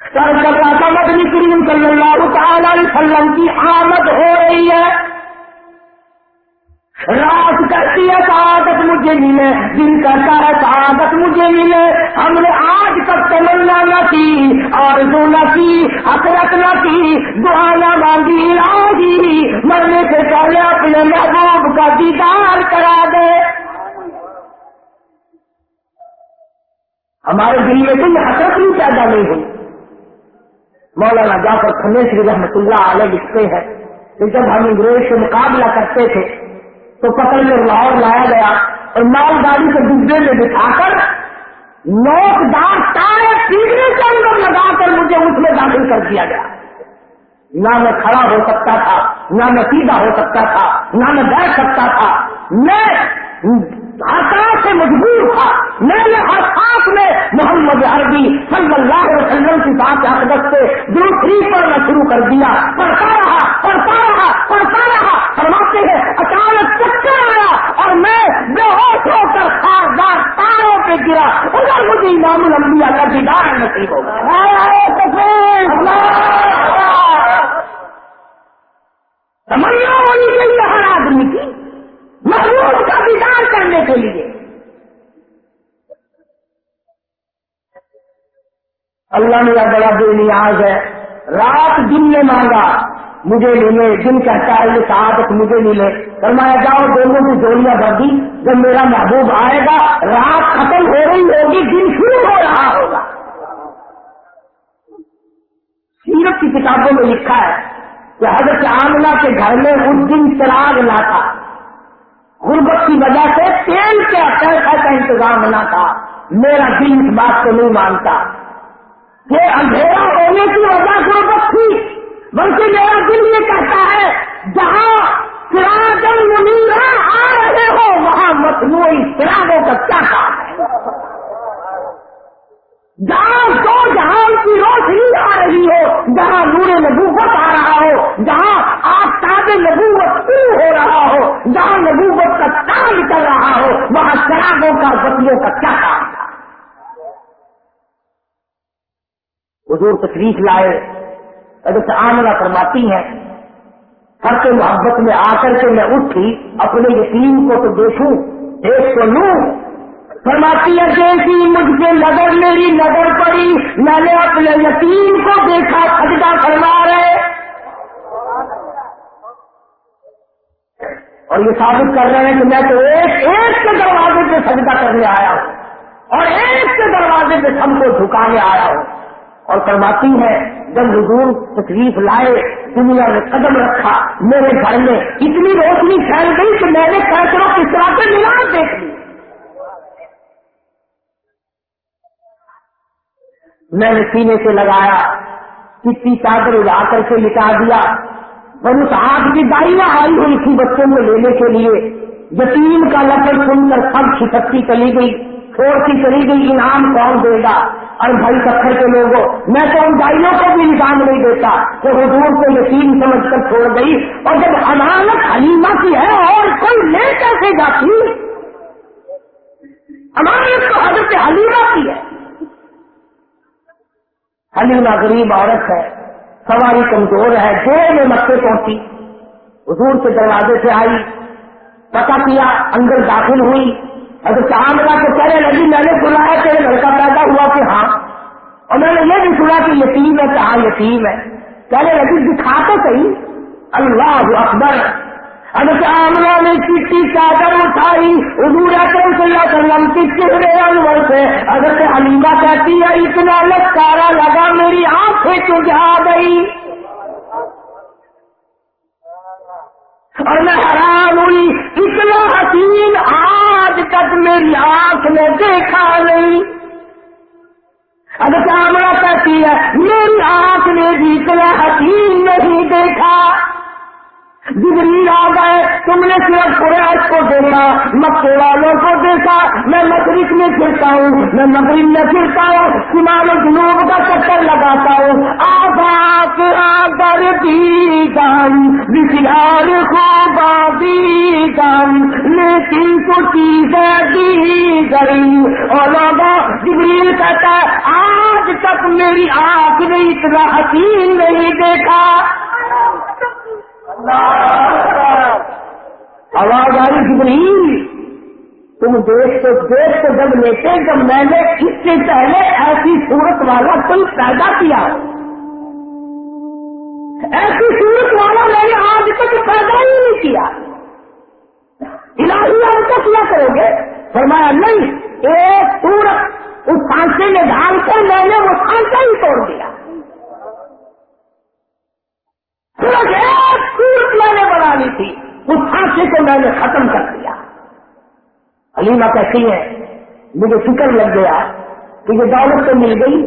کر رہا تھا مدنی کریم صلی اللہ تعالی علیہ وسلم کی آمد ہو رہی ہے۔ رات کرتی ہے، سعادت مجھے ملے۔ دن کرتا ہے، سعادت مجھے ملے۔ ہم نے آج تک تمنا نہ کی اور نہ کی، حسرت نہ کی۔ دعا نہ مانگی آگی مرنے سے پہلے اپنے محبوب کا دیدار کرا دے۔ ہمارے دل میں کوئی حسرت بھی پیدا نہیں ہوئی مولانا جعفر کھنیشری رحمت اللہ علیہ لکھتے ہیں کہ جب ہم انگریز سے مقابلہ کرتے تھے تو پکڑ میں لاہور لایا گیا اور مال گاڑی کے ڈبے میں بٹھا کر نوک دار تارے سیڑھنے کے اندر لگا کر مجھے اس میں داخل کر دیا گیا۔ نہ میں کھڑا ہو سکتا تھا، نہ میں سیدھا ہو سکتا تھا، نہ میں بیٹھ سکتا تھا۔ میں آکاش سے مجبور تھا۔ میں نے ہر خاص میں محمد عربی صلی اللہ علیہ وسلم کی بات حقدت سے دوسری پڑھنا شروع کر دیا۔ پڑھتا رہا پڑھتا رہا پڑھتا رہا۔ فرماتے ہیں اچانک چکر آیا اور میں بے ہوش ہو کر خاردار تاروں پہ گرا۔ اگر مجھے امام الانبیاء کا دیدار نصیب ہوگا تمنا ہونی چاہیے ہر آدمی کی۔ محبوب کا دیدار کرنے کے لیے۔ اللہ میرا بڑا بے نیاز ہے۔ رات دن نے مانگا۔ مجھے ملے دن کہتا ہے یہ سعادت مجھے ملے فرمایا جاؤ، دونوں کی جوڑیاں بھر دی۔ جب میرا محبوب آئے گا، رات ختم ہو رہی ہوگی، دن شروع ہو رہا ہوگا۔ سیرت کی کتابوں میں لکھا ہے کہ حضرت آمنا کے گھر میں اس دن چراغ نہ تھا۔ غربت کی وجہ سے تیل کے پیسہ کا انتظام نہ تھا۔ میرا دل اس بات کو نہیں مانتا کہ اندھیرا ہونے کی وجہ غربت تھی، بلکہ میرا دل یہ کہتا ہے، جہاں سراجن منیرا آ رہے ہو، وہاں مصنوعی سراغوں کا کیا کام ہے؟ جہاں دو جہاں کی روشنی آ رہی ہو، جہاں نور نبوت آ رہا ہو، جہاں آپ جہاں نبوت شروع ہو رہا ہو، جہاں نبوت کا کام نکل رہا ہو، وہاں شرابوں کا، بتیوں کا کیا کام تھا؟ حضور تشریف لائے، حضرت آمنا فرماتی ہیں، ہر کے محبت میں آ کر کے میں اٹھی، اپنے یتیم کو تو دیکھوں دیکھ تو لوں۔ فرماتی ہے جیسی مجھ سے نظر، میری نظر پڑی، میں نے اپنے یقین کو دیکھا، سجدہ فرما رہے۔ اور یہ ثابت کر رہے ہیں کہ میں تو ایک ایک کے دروازے پہ سجدہ کرنے آیا ہوں اور ایک کے دروازے پہ سب کو جھکانے آیا ہوں۔ اور کرواتی ہے جب حضور تکلیف لائے، دنیا میں قدم رکھا، میرے گھر میں اتنی روشنی پھیل گئی کہ میں نے فیصلوں کس طرح سے ملا دیکھ لی۔ میں نے سینے سے لگایا کسی چادر اڑا کر کے لٹا دیا اور اس آگ کی دائیاں آئی ہوئی تھی بچوں کو لینے کے لیے۔ یتیم کا لفظ سن کر سب چھٹکی چلی گئی چھوڑتی چلی گئی انعام کون دے گا؟ اور بھائی پتھر کے لوگوں، میں تو ان بھائیوں کو بھی انعام نہیں دیتا کہ حضور کو یقین سمجھ کر چھوڑ گئی۔ اور جب امانت حلیمہ کی ہے اور کوئی لے کیسے جاتی؟ امانت تو حضرت حلیمہ کی ہے۔ حلیمہ غریب عورت ہے۔ سواری کمزور ہے، دیر میں مکے پہنچی۔ حضور کے دروازے سے آئی پتا کیا اندر داخل ہوئی۔ اگر چاند کو تو کہنے لگی میں نے سنا ہے، تیرے لڑکا پیدا ہوا کہ ہاں۔ اور میں نے یہ بھی سنا کہ یتیم ہے، کہاں یتیم ہے۔ کہنے لگی، دکھا تو صحیح۔ اللہ اکبر۔ حضرت آمنا نے چٹی چادر اٹھائی، حضور اکرم صلی اللہ علیہ وسلم کی چہرے انور سے حضرت حلیمہ کہتی ہے، اتنا لسکارا لگا، میری آنکھیں چجھا گئی۔ اور میں حیران ہوئی اتنا حسین آج تک میری آنکھ نے دیکھا نہیں۔ حضرت آمنا کہتی ہے، میری آنکھ نے بھی اتنا حسین نہیں دیکھا۔ جبریل آ گئے، تم نے صرف قریش کو دیکھا مکے والوں کو دیکھا، میں مشرق میں پھرتا ہوں، میں مغرب میں پھرتا ہوں سمال جنوب کا چکر لگاتا ہوں آباد آگر دی گان بچار خوب دی گان لیکن تو چیزیں دی گئی اور لوگوں، جبریل کہتا ہے، آج تک میری آنکھ نے اتنا حسین نہیں دیکھا۔ آواز آئی جبریل تم دیکھ تو دیکھ تو جب لیتے جب میں نے اس سے پہلے ایسی صورت والا کوئی پیدا کیا۔ ایسی صورت والا میں نے آج تک پیدا ہی نہیں کیا۔ الہی آپ کو کیا کرو گے؟ فرمایا، نہیں، ایک سورت اس سانچے میں ڈال کر میں نے وہ سانچا ہی توڑ دیا۔ سورج ایک میں نے بنا لی تھی۔ اس سانچے کو میں نے ختم کر دیا۔ علیمہ کہتی ہے مجھے فکر لگ گیا کہ یہ دولت تو مل گئی۔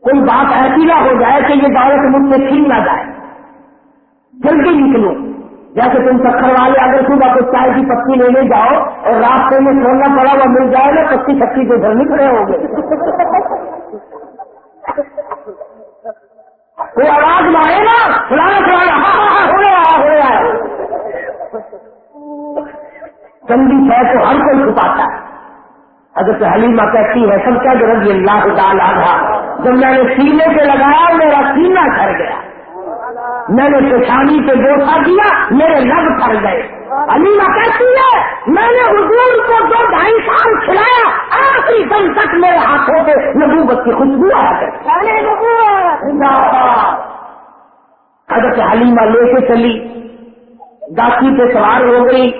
کوئی بات ایسی نہ ہو جائے کہ یہ دولت مجھ سے چھین نہ جائے۔ جلدی نکلو۔ جیسے تم سکھر والے اگر صبح کو چائے کی پتی لینے جاؤ اور راستے میں سونا پڑا ہوا مل جائے نا، پتی چھتی کے گھر نکلے ہو گئے کوئی آواز مارے نا فلانا فلانا ہاں،, ہاں ہاں ہو رہا ہو رہا گندی کو ہر کوئی چھپاتا ہے۔ حضرت حلیمہ کہتی ہے، سب کیا جو رضی اللہ تعالیٰ تھا جب میں نے سینے پہ لگایا، میرا سینہ کھڑ گیا۔ میں نے پیشانی پہ گوٹا دیا میرے لب کھڑ گئے۔ علیمہ کہتی ہے میں نے حضور کو دو ڈھائی سال کھلایا آخری دن تک میرے ہاتھوں پہ نبوبت کی خوشبو حضرت حلیمہ لے کے چلی۔ داخی پہ سوار ہو گئی۔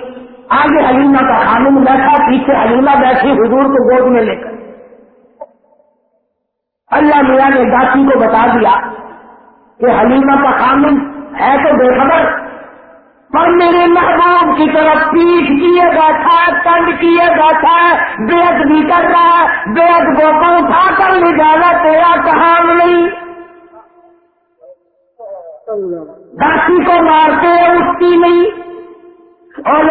آگے حلیمہ کا خانم بیٹھا پیچھے حلیمہ بیٹھی حضور کو گود میں لے کر۔ اللہ میاں نے داسی کو بتا دیا کہ حلیمہ کا خانم ہے تو بے خبر پر میرے محبوب کی طرف پیٹ کیے بیٹھا ہے تنگ کیے بیٹھا ہے بےد بھی کر رہا ہے بےد کو اٹھا کر لے جانا تیرا کہاں نہیں۔ داسی کو مارتے اٹھتی نہیں۔ اور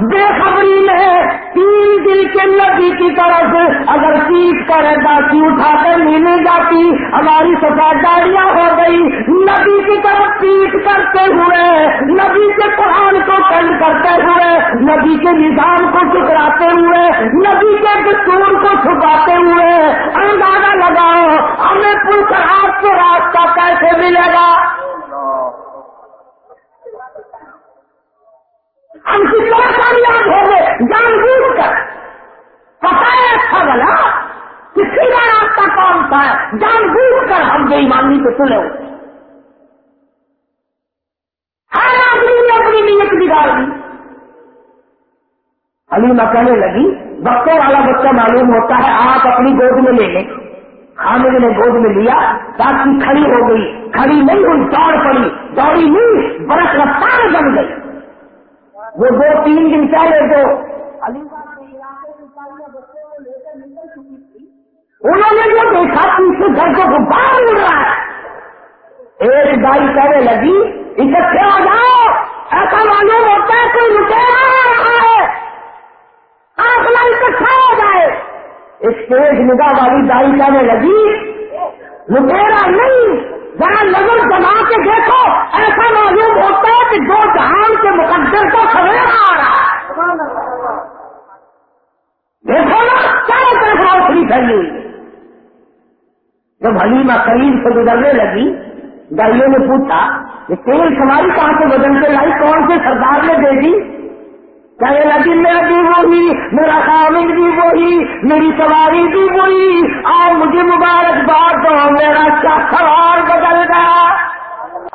بے خبری میں تین دل کے نبی کی طرف اگر پیٹ کر داسی اٹھا کر لینے جاتی، ہماری سفا گاڑیاں ہو گئی۔ نبی کی طرف پیٹ کرتے ہوئے، نبی کے قرآن کو کنڈ کرتے ہوئے، نبی کے نظام کو ٹکراتے ہوئے، نبی کے دستور کو چھپاتے ہوئے اندازہ لگاؤ، ہمیں پوچھ آپ کو راستہ کیسے ملے گا؟ ہم کتنا کامیاب ہو گئے جان بوجھ کر۔ پتا ہے اچھا بلا کسی کا راستہ کون تھا جان بوجھ کر ہم بے ایمانی کو سنے۔ ہر آدمی نے اپنی نیت بگاڑ دی علیما کہنے لگی، بچوں والا بچہ معلوم ہوتا ہے، آپ اپنی گود میں لے لیں۔ حامد نے گود میں لیا تاکہ کھڑی ہو گئی۔ کھڑی نہیں ہوئی، دوڑ پڑی۔ دوڑی نہیں، برف رفتار بن گئی۔ وہ دو تین دن پہلے جو انہوں نے جو دیکھا اس گھر کو باہر مل رہا ہے۔ ایک گائی کہنے لگی اکٹھے آ جاؤ؟ ایسا معلوم ہوتا ہے کوئی لٹیرا رہا ہے آخلا اکٹھا ہو جائے۔ ایک تیز نگاہ والی دائی کہنے لگی لٹیرا نہیں ذرا نظر جما کے دیکھو، ایسا معلوم ہوتا ہے کہ دو جہان کے مقدر کو سویرا آ رہا ہے۔ دیکھو نا، چاروں طرف روشنی پھیلی ہوئی جب حلیمہ کریم سے گزرنے لگی گائیوں نے پوچھا کہ تیل سواری کہاں سے بدل کے لائی کون سے سردار نے دے دی؟ کہنے لگی میرا بھی وہی، میرا خامد بھی وہی، میری سواری بھی وہی۔ اور مجھے مبارکباد دو، میرا کیا سوار بدل گیا۔